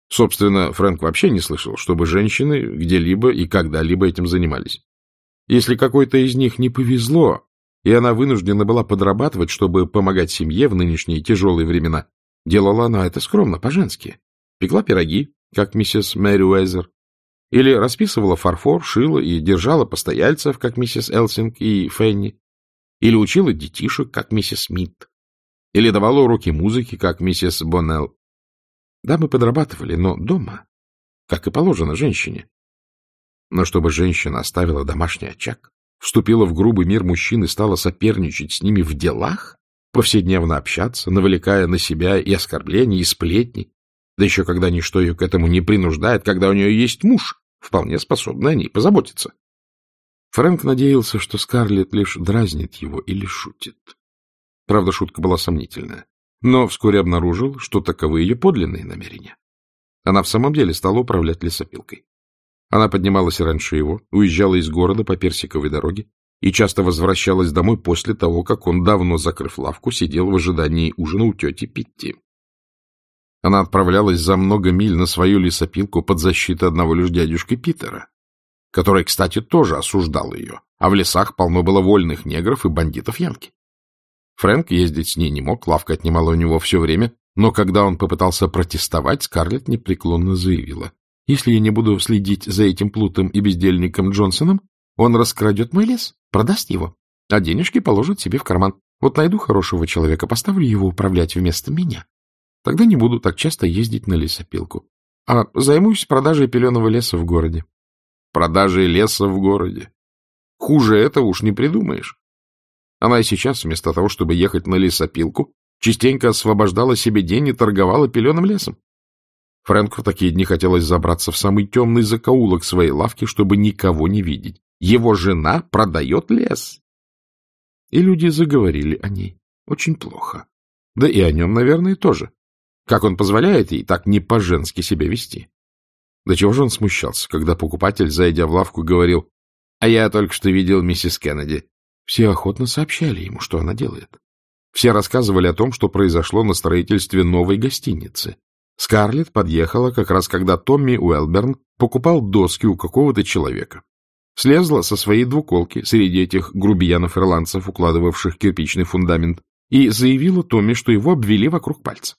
Собственно, Фрэнк вообще не слышал, чтобы женщины где-либо и когда-либо этим занимались. Если какой-то из них не повезло, и она вынуждена была подрабатывать, чтобы помогать семье в нынешние тяжелые времена, делала она это скромно, по-женски. Пекла пироги, как миссис Мэри Уэзер, или расписывала фарфор, шила и держала постояльцев, как миссис Элсинг и Фенни, или учила детишек, как миссис Смит, или давала уроки музыки, как миссис Боннелл. Да, мы подрабатывали, но дома, как и положено женщине. Но чтобы женщина оставила домашний очаг, вступила в грубый мир мужчин и стала соперничать с ними в делах, повседневно общаться, навлекая на себя и оскорбления, и сплетни, да еще когда ничто ее к этому не принуждает, когда у нее есть муж, вполне способный о ней позаботиться. Фрэнк надеялся, что Скарлетт лишь дразнит его или шутит. Правда, шутка была сомнительная, но вскоре обнаружил, что таковы ее подлинные намерения. Она в самом деле стала управлять лесопилкой. Она поднималась раньше его, уезжала из города по Персиковой дороге и часто возвращалась домой после того, как он, давно закрыв лавку, сидел в ожидании ужина у тети Питти. Она отправлялась за много миль на свою лесопилку под защитой одного лишь дядюшки Питера, который, кстати, тоже осуждал ее, а в лесах полно было вольных негров и бандитов Янки. Фрэнк ездить с ней не мог, лавка отнимала у него все время, но когда он попытался протестовать, Скарлетт непреклонно заявила. Если я не буду следить за этим плутом и бездельником Джонсоном, он раскрадет мой лес, продаст его, а денежки положит себе в карман. Вот найду хорошего человека, поставлю его управлять вместо меня. Тогда не буду так часто ездить на лесопилку, а займусь продажей пеленого леса в городе. Продажей леса в городе. Хуже этого уж не придумаешь. Она и сейчас, вместо того, чтобы ехать на лесопилку, частенько освобождала себе день и торговала пеленым лесом. Фрэнку в такие дни хотелось забраться в самый темный закоулок своей лавки, чтобы никого не видеть. Его жена продает лес. И люди заговорили о ней. Очень плохо. Да и о нем, наверное, тоже. Как он позволяет ей так не по-женски себя вести? До чего же он смущался, когда покупатель, зайдя в лавку, говорил, «А я только что видел миссис Кеннеди». Все охотно сообщали ему, что она делает. Все рассказывали о том, что произошло на строительстве новой гостиницы. Скарлетт подъехала как раз когда Томми Уэлберн покупал доски у какого-то человека. Слезла со своей двуколки среди этих грубиянов-ирландцев, укладывавших кирпичный фундамент, и заявила Томми, что его обвели вокруг пальца.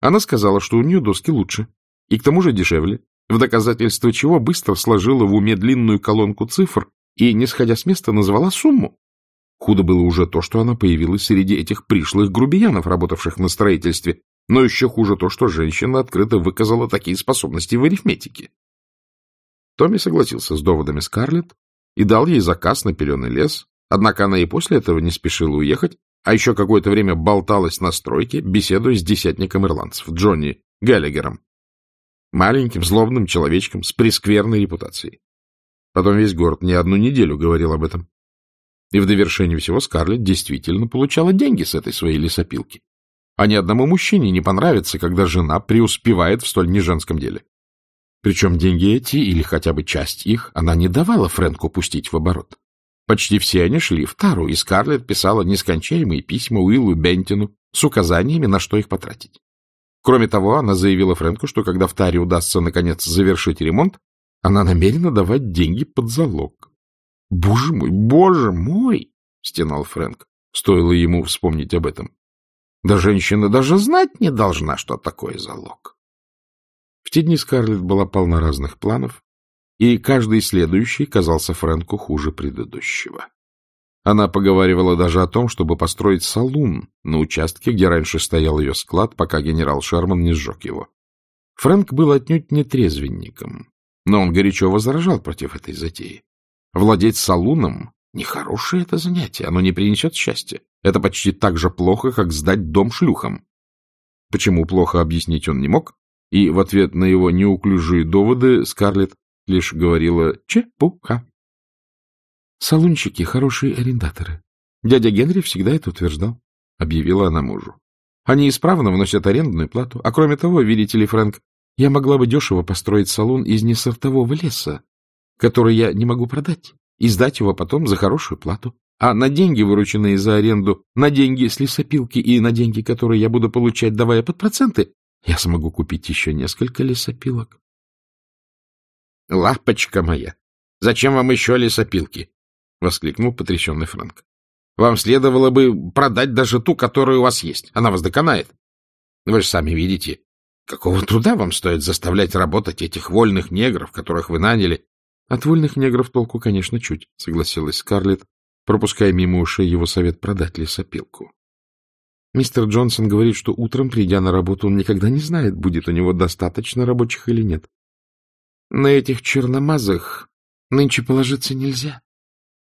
Она сказала, что у нее доски лучше, и к тому же дешевле, в доказательство чего быстро сложила в уме длинную колонку цифр и, не сходя с места, назвала сумму. Худо было уже то, что она появилась среди этих пришлых грубиянов, работавших на строительстве, но еще хуже то, что женщина открыто выказала такие способности в арифметике. Томми согласился с доводами Скарлетт и дал ей заказ на пеленый лес, однако она и после этого не спешила уехать, а еще какое-то время болталась на стройке, беседуя с десятником ирландцев, Джонни Галлигером, маленьким злобным человечком с прескверной репутацией. Потом весь город не одну неделю говорил об этом. И в довершение всего Скарлетт действительно получала деньги с этой своей лесопилки. А ни одному мужчине не понравится, когда жена преуспевает в столь неженском деле. Причем деньги эти, или хотя бы часть их, она не давала Фрэнку пустить в оборот. Почти все они шли в тару, и Скарлетт писала нескончаемые письма Уиллу Бентину с указаниями, на что их потратить. Кроме того, она заявила Фрэнку, что когда в таре удастся, наконец, завершить ремонт, она намерена давать деньги под залог. — Боже мой, боже мой! — стенал Фрэнк. Стоило ему вспомнить об этом. Да женщина даже знать не должна, что такое залог. В те дни Скарлетт была полна разных планов, и каждый следующий казался Фрэнку хуже предыдущего. Она поговаривала даже о том, чтобы построить салун на участке, где раньше стоял ее склад, пока генерал Шерман не сжег его. Фрэнк был отнюдь не трезвенником, но он горячо возражал против этой затеи. Владеть салуном Нехорошее это занятие, оно не принесет счастья. Это почти так же плохо, как сдать дом шлюхам. Почему плохо объяснить он не мог, и в ответ на его неуклюжие доводы Скарлетт лишь говорила «чепуха». Салунчики — хорошие арендаторы. Дядя Генри всегда это утверждал, — объявила она мужу. Они исправно вносят арендную плату. А кроме того, видите ли, Фрэнк, я могла бы дешево построить салон из несортового леса, который я не могу продать, и сдать его потом за хорошую плату. А на деньги, вырученные за аренду, на деньги с лесопилки и на деньги, которые я буду получать, давая под проценты, я смогу купить еще несколько лесопилок. — Лапочка моя! Зачем вам еще лесопилки? — воскликнул потрясенный Фрэнк. — Вам следовало бы продать даже ту, которая у вас есть. Она вас доконает. Вы же сами видите, какого труда вам стоит заставлять работать этих вольных негров, которых вы наняли. — От вольных негров толку, конечно, чуть, — согласилась Скарлетт, пропуская мимо ушей его совет продать лесопилку. Мистер Джонсон говорит, что утром, придя на работу, он никогда не знает, будет у него достаточно рабочих или нет. На этих черномазах нынче положиться нельзя.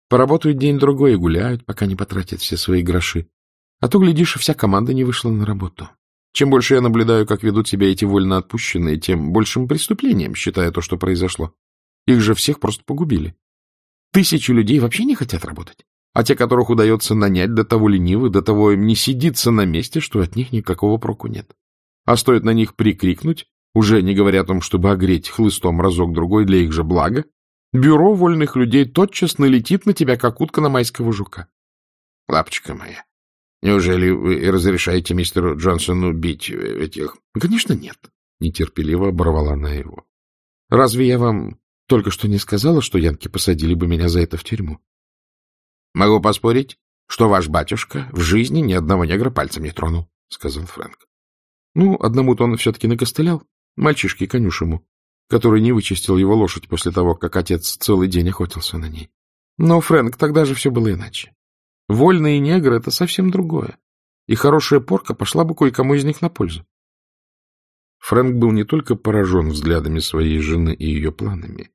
Поработают день-другой и гуляют, пока не потратят все свои гроши. А то, глядишь, вся команда не вышла на работу. Чем больше я наблюдаю, как ведут себя эти вольно отпущенные, тем большим преступлением считаю то, что произошло. Их же всех просто погубили. Тысячи людей вообще не хотят работать. А те, которых удается нанять, до того ленивы, до того им не сидится на месте, что от них никакого проку нет. А стоит на них прикрикнуть, уже не говоря о том, чтобы огреть хлыстом разок-другой для их же блага, бюро вольных людей тотчас налетит на тебя, как утка на майского жука. — Лапочка моя, неужели вы разрешаете мистеру Джонсону бить этих... — Конечно, нет, — нетерпеливо оборвала она его. — Разве я вам только что не сказала, что янки посадили бы меня за это в тюрьму? — Могу поспорить, что ваш батюшка в жизни ни одного негра пальцем не тронул, — сказал Фрэнк. Ну, одному-то он все-таки накостылял, мальчишке конюшему, который не вычистил его лошадь после того, как отец целый день охотился на ней. Но, Фрэнк, тогда же все было иначе. Вольные негры — это совсем другое, и хорошая порка пошла бы кое-кому из них на пользу. Фрэнк был не только поражен взглядами своей жены и ее планами,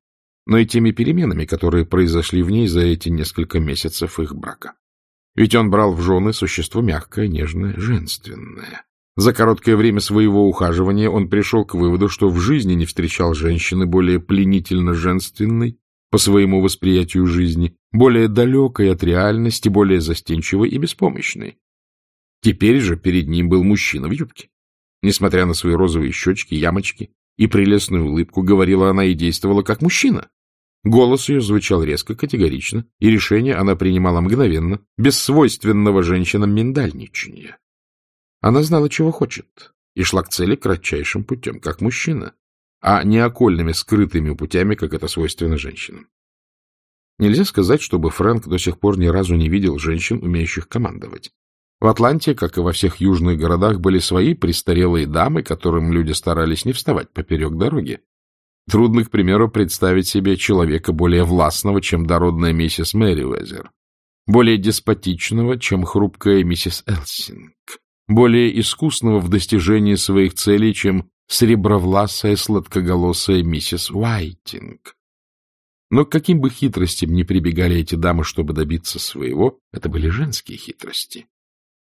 но и теми переменами, которые произошли в ней за эти несколько месяцев их брака. Ведь он брал в жены существо мягкое, нежное, женственное. За короткое время своего ухаживания он пришел к выводу, что в жизни не встречал женщины более пленительно женственной по своему восприятию жизни, более далекой от реальности, более застенчивой и беспомощной. Теперь же перед ним был мужчина в юбке. Несмотря на свои розовые щечки, ямочки и прелестную улыбку, говорила она и действовала как мужчина. Голос ее звучал резко, категорично, и решение она принимала мгновенно, без свойственного женщинам миндальничания. Она знала, чего хочет, и шла к цели кратчайшим путем, как мужчина, а не окольными скрытыми путями, как это свойственно женщинам. Нельзя сказать, чтобы Фрэнк до сих пор ни разу не видел женщин, умеющих командовать. В Атланте, как и во всех южных городах, были свои престарелые дамы, которым люди старались не вставать поперек дороги. Трудно, к примеру, представить себе человека более властного, чем дородная миссис Мэри Уэзер, более деспотичного, чем хрупкая миссис Элсинг, более искусного в достижении своих целей, чем сребровласая сладкоголосая миссис Уайтинг. Но к каким бы хитростям ни прибегали эти дамы, чтобы добиться своего, это были женские хитрости.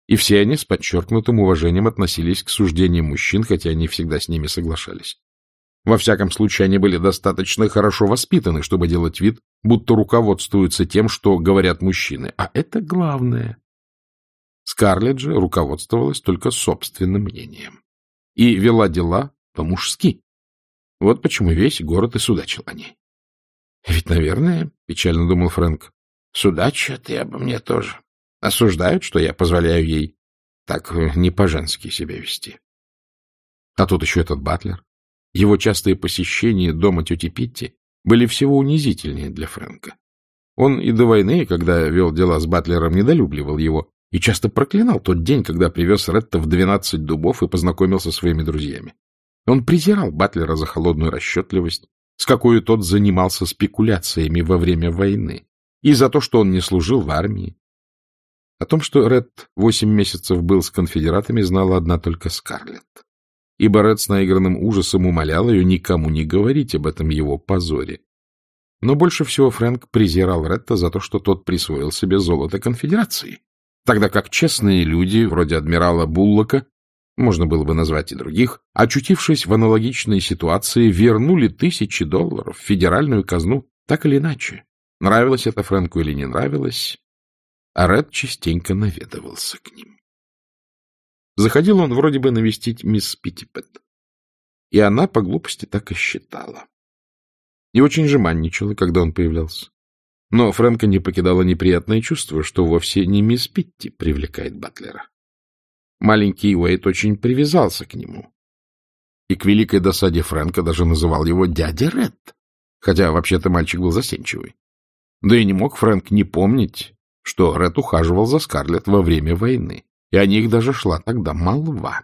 И все они с подчеркнутым уважением относились к суждениям мужчин, хотя они всегда с ними соглашались. Во всяком случае, они были достаточно хорошо воспитаны, чтобы делать вид, будто руководствуются тем, что говорят мужчины. А это главное. Скарлетт же руководствовалась только собственным мнением. И вела дела по-мужски. Вот почему весь город и судачил о ней. — Ведь, наверное, — печально думал Фрэнк, — судачат и обо мне тоже. Осуждают, что я позволяю ей так э, не по-женски себя вести. А тут еще этот Батлер. Его частые посещения дома тети Питти были всего унизительнее для Фрэнка. Он и до войны, когда вел дела с Батлером, недолюбливал его и часто проклинал тот день, когда привез Ретта в двенадцать дубов и познакомился со своими друзьями. Он презирал Батлера за холодную расчетливость, с какой тот занимался спекуляциями во время войны, и за то, что он не служил в армии, о том, что Ред восемь месяцев был с конфедератами, знала одна только Скарлетт. Ибо Ред с наигранным ужасом умолял ее никому не говорить об этом его позоре. Но больше всего Фрэнк презирал Ретта за то, что тот присвоил себе золото конфедерации, тогда как честные люди, вроде адмирала Буллока, можно было бы назвать и других, очутившись в аналогичной ситуации, вернули тысячи долларов в федеральную казну так или иначе. Нравилось это Фрэнку или не нравилось, а Ред частенько наведывался к ним. Заходил он вроде бы навестить мисс Питтипет, и она по глупости так и считала. И очень жеманничала, когда он появлялся. Но Фрэнка не покидало неприятное чувство, что вовсе не мисс Питти привлекает Батлера. Маленький Уэйт очень привязался к нему. И к великой досаде Фрэнка даже называл его дядя Ред, хотя вообще-то мальчик был застенчивый. Да и не мог Фрэнк не помнить, что Ред ухаживал за Скарлетт во время войны, и о них даже шла тогда молва.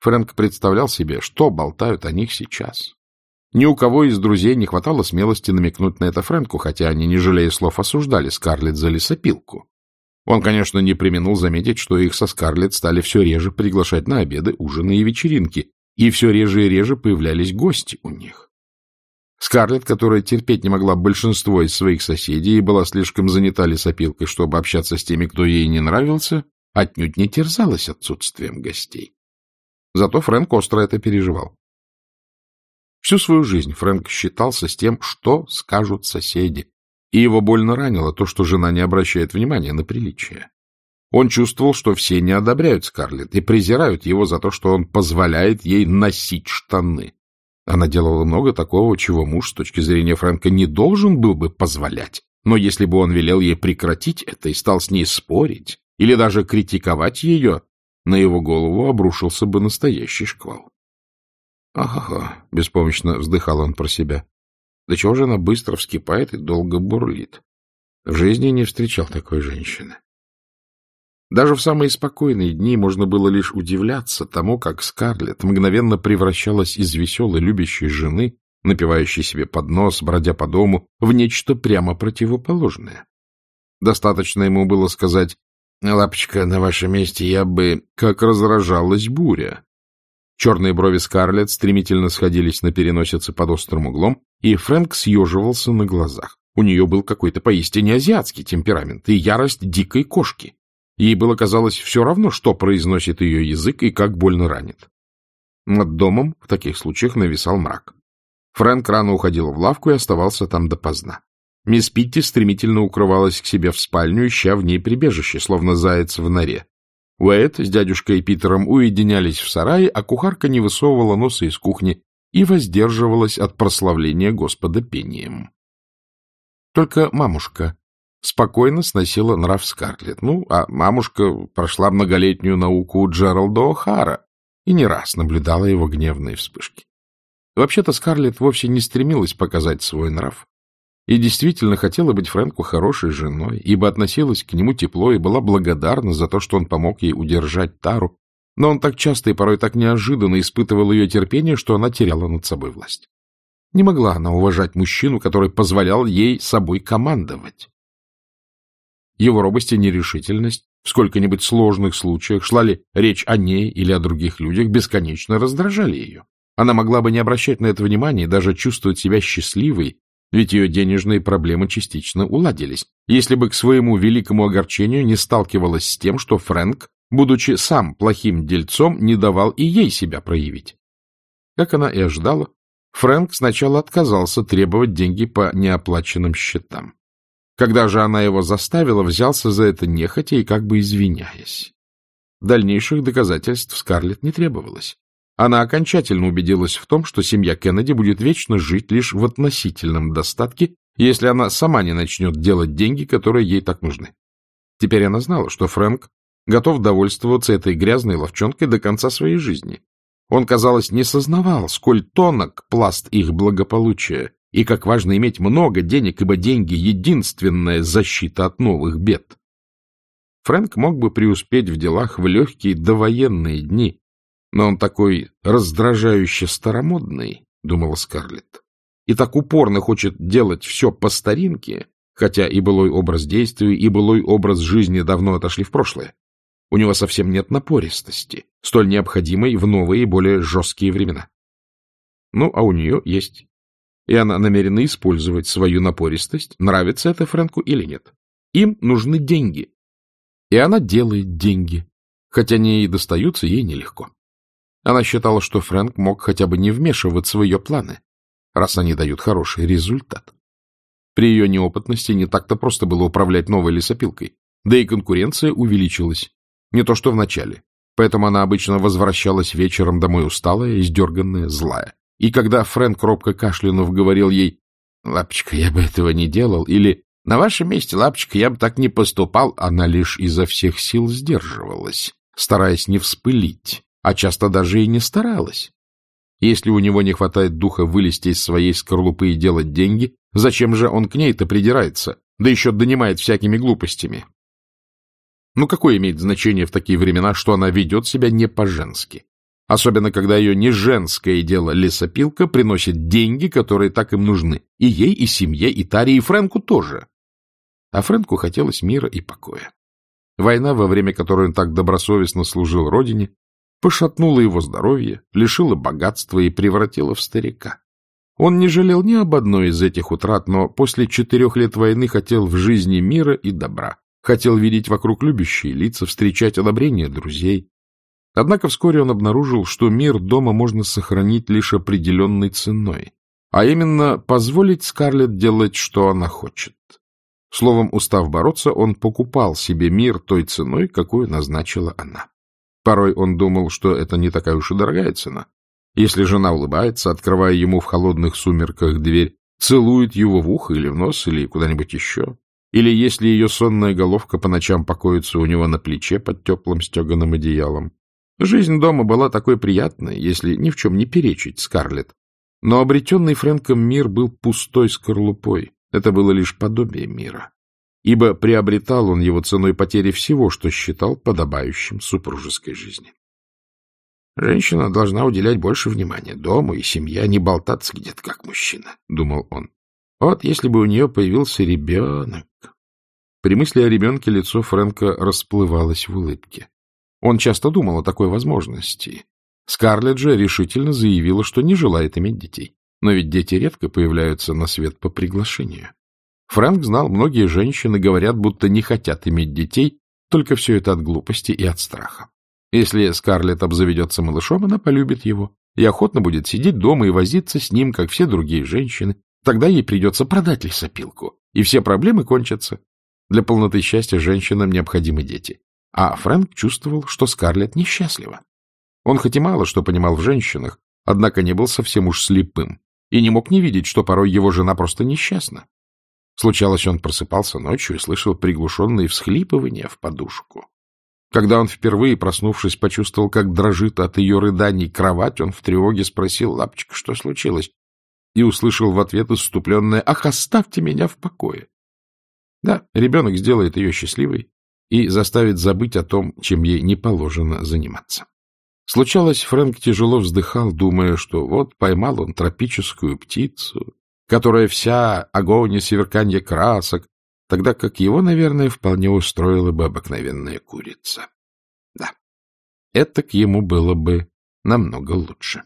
Фрэнк представлял себе, что болтают о них сейчас. Ни у кого из друзей не хватало смелости намекнуть на это Фрэнку, хотя они, не жалея слов, осуждали Скарлетт за лесопилку. Он, конечно, не применул заметить, что их со Скарлетт стали все реже приглашать на обеды, ужины и вечеринки, и все реже и реже появлялись гости у них. Скарлетт, которая терпеть не могла большинство из своих соседей и была слишком занята лесопилкой, чтобы общаться с теми, кто ей не нравился, отнюдь не терзалась отсутствием гостей. Зато Фрэнк остро это переживал. Всю свою жизнь Фрэнк считался с тем, что скажут соседи, и его больно ранило то, что жена не обращает внимания на приличие. Он чувствовал, что все не одобряют Скарлетт и презирают его за то, что он позволяет ей носить штаны. Она делала много такого, чего муж с точки зрения Фрэнка не должен был бы позволять. Но если бы он велел ей прекратить это и стал с ней спорить или даже критиковать ее, на его голову обрушился бы настоящий шквал. «Ага-ха», — беспомощно вздыхал он про себя. Да чего же она быстро вскипает и долго бурлит? В жизни не встречал такой женщины. Даже в самые спокойные дни можно было лишь удивляться тому, как Скарлетт мгновенно превращалась из веселой, любящей жены, напивающей себе под нос, бродя по дому, в нечто прямо противоположное. Достаточно ему было сказать «Лапочка, на вашем месте я бы...» Как разражалась буря. Черные брови Скарлетт стремительно сходились на переносице под острым углом, и Фрэнк съеживался на глазах. У нее был какой-то поистине азиатский темперамент и ярость дикой кошки. Ей было казалось все равно, что произносит ее язык и как больно ранит. Над домом в таких случаях нависал мрак. Фрэнк рано уходил в лавку и оставался там допоздна. Мисс Питти стремительно укрывалась к себе в спальню, ища в ней прибежище, словно заяц в норе. Уэйт с дядюшкой Питером уединялись в сарае, а кухарка не высовывала носа из кухни и воздерживалась от прославления Господа пением. Только мамушка спокойно сносила нрав Скарлетт. Ну, а мамушка прошла многолетнюю науку у Джералда О'Хара и не раз наблюдала его гневные вспышки. Вообще-то Скарлетт вовсе не стремилась показать свой нрав и действительно хотела быть Фрэнку хорошей женой, ибо относилась к нему тепло и была благодарна за то, что он помог ей удержать Тару, но он так часто и порой так неожиданно испытывал ее терпение, что она теряла над собой власть. Не могла она уважать мужчину, который позволял ей собой командовать. Его робость и нерешительность в сколько-нибудь сложных случаях, шла ли речь о ней или о других людях, бесконечно раздражали ее. Она могла бы не обращать на это внимания и даже чувствовать себя счастливой, ведь ее денежные проблемы частично уладились, если бы к своему великому огорчению не сталкивалась с тем, что Фрэнк, будучи сам плохим дельцом, не давал и ей себя проявить. Как она и ожидала, Фрэнк сначала отказался требовать деньги по неоплаченным счетам. Когда же она его заставила, взялся за это нехотя и как бы извиняясь. Дальнейших доказательств Скарлетт не требовалось. Она окончательно убедилась в том, что семья Кеннеди будет вечно жить лишь в относительном достатке, если она сама не начнет делать деньги, которые ей так нужны. Теперь она знала, что Фрэнк готов довольствоваться этой грязной ловчонкой до конца своей жизни. Он, казалось, не сознавал, сколь тонок пласт их благополучия, и как важно иметь много денег, ибо деньги — единственная защита от новых бед. Фрэнк мог бы преуспеть в делах в легкие довоенные дни, но он такой раздражающе старомодный, — думала Скарлетт, и так упорно хочет делать все по старинке, хотя и былой образ действий, и былой образ жизни давно отошли в прошлое. У него совсем нет напористости, столь необходимой в новые и более жесткие времена. Ну, а у нее есть. И она намерена использовать свою напористость, нравится это Фрэнку или нет. Им нужны деньги. И она делает деньги, хотя они и достаются ей нелегко. Она считала, что Фрэнк мог хотя бы не вмешиваться в ее планы, раз они дают хороший результат. При ее неопытности не так-то просто было управлять новой лесопилкой, да и конкуренция увеличилась. Не то что в начале. Поэтому она обычно возвращалась вечером домой усталая, издерганная, злая. И когда Фрэнк робко кашлянув говорил ей «Лапочка, я бы этого не делал» или «На вашем месте, лапочка, я бы так не поступал», она лишь изо всех сил сдерживалась, стараясь не вспылить, а часто даже и не старалась. Если у него не хватает духа вылезти из своей скорлупы и делать деньги, зачем же он к ней-то придирается, да еще донимает всякими глупостями? Ну, какое имеет значение в такие времена, что она ведет себя не по-женски? Особенно, когда ее не женское дело лесопилка приносит деньги, которые так им нужны. И ей, и семье, и Таре, и Фрэнку тоже. А Фрэнку хотелось мира и покоя. Война, во время которой он так добросовестно служил родине, пошатнула его здоровье, лишила богатства и превратила в старика. Он не жалел ни об одной из этих утрат, но после четырех лет войны хотел в жизни мира и добра, хотел видеть вокруг любящие лица, встречать одобрение друзей. Однако вскоре он обнаружил, что мир дома можно сохранить лишь определенной ценой, а именно позволить Скарлетт делать, что она хочет. Словом, устав бороться, он покупал себе мир той ценой, какую назначила она. Порой он думал, что это не такая уж и дорогая цена. Если жена улыбается, открывая ему в холодных сумерках дверь, целует его в ухо или в нос, или куда-нибудь еще, или если ее сонная головка по ночам покоится у него на плече под теплым стеганым одеялом. Жизнь дома была такой приятной, если ни в чем не перечить Скарлетт. Но обретенный Фрэнком мир был пустой скорлупой. Это было лишь подобие мира ибо приобретал он его ценой потери всего, что считал подобающим супружеской жизни. Женщина должна уделять больше внимания дому и семье, а не болтаться где-то как мужчина, — думал он. Вот если бы у нее появился ребенок. При мысли о ребенке лицо Фрэнка расплывалось в улыбке. Он часто думал о такой возможности. Скарлетт же решительно заявила, что не желает иметь детей. Но ведь дети редко появляются на свет по приглашению. Фрэнк знал, многие женщины говорят, будто не хотят иметь детей, только все это от глупости и от страха. Если Скарлетт обзаведется малышом, она полюбит его и охотно будет сидеть дома и возиться с ним, как все другие женщины. Тогда ей придется продать лесопилку, и все проблемы кончатся. Для полноты счастья женщинам необходимы дети. А Фрэнк чувствовал, что Скарлетт несчастлива. Он хоть и мало что понимал в женщинах, однако не был совсем уж слепым и не мог не видеть, что порой его жена просто несчастна. Случалось, он просыпался ночью и слышал приглушенные всхлипывания в подушку. Когда он впервые, проснувшись, почувствовал, как дрожит от ее рыданий кровать, он в тревоге спросил «Лапочка, что случилось?» и услышал в ответ иступленное «Ах, оставьте меня в покое!» Да, ребенок сделает ее счастливой и заставит забыть о том, чем ей не положено заниматься. Случалось, Фрэнк тяжело вздыхал, думая, что вот поймал он тропическую птицу, которая вся огонь и сверканье красок, тогда как его, наверное, вполне устроила бы обыкновенная курица. Да, это к ему было бы намного лучше.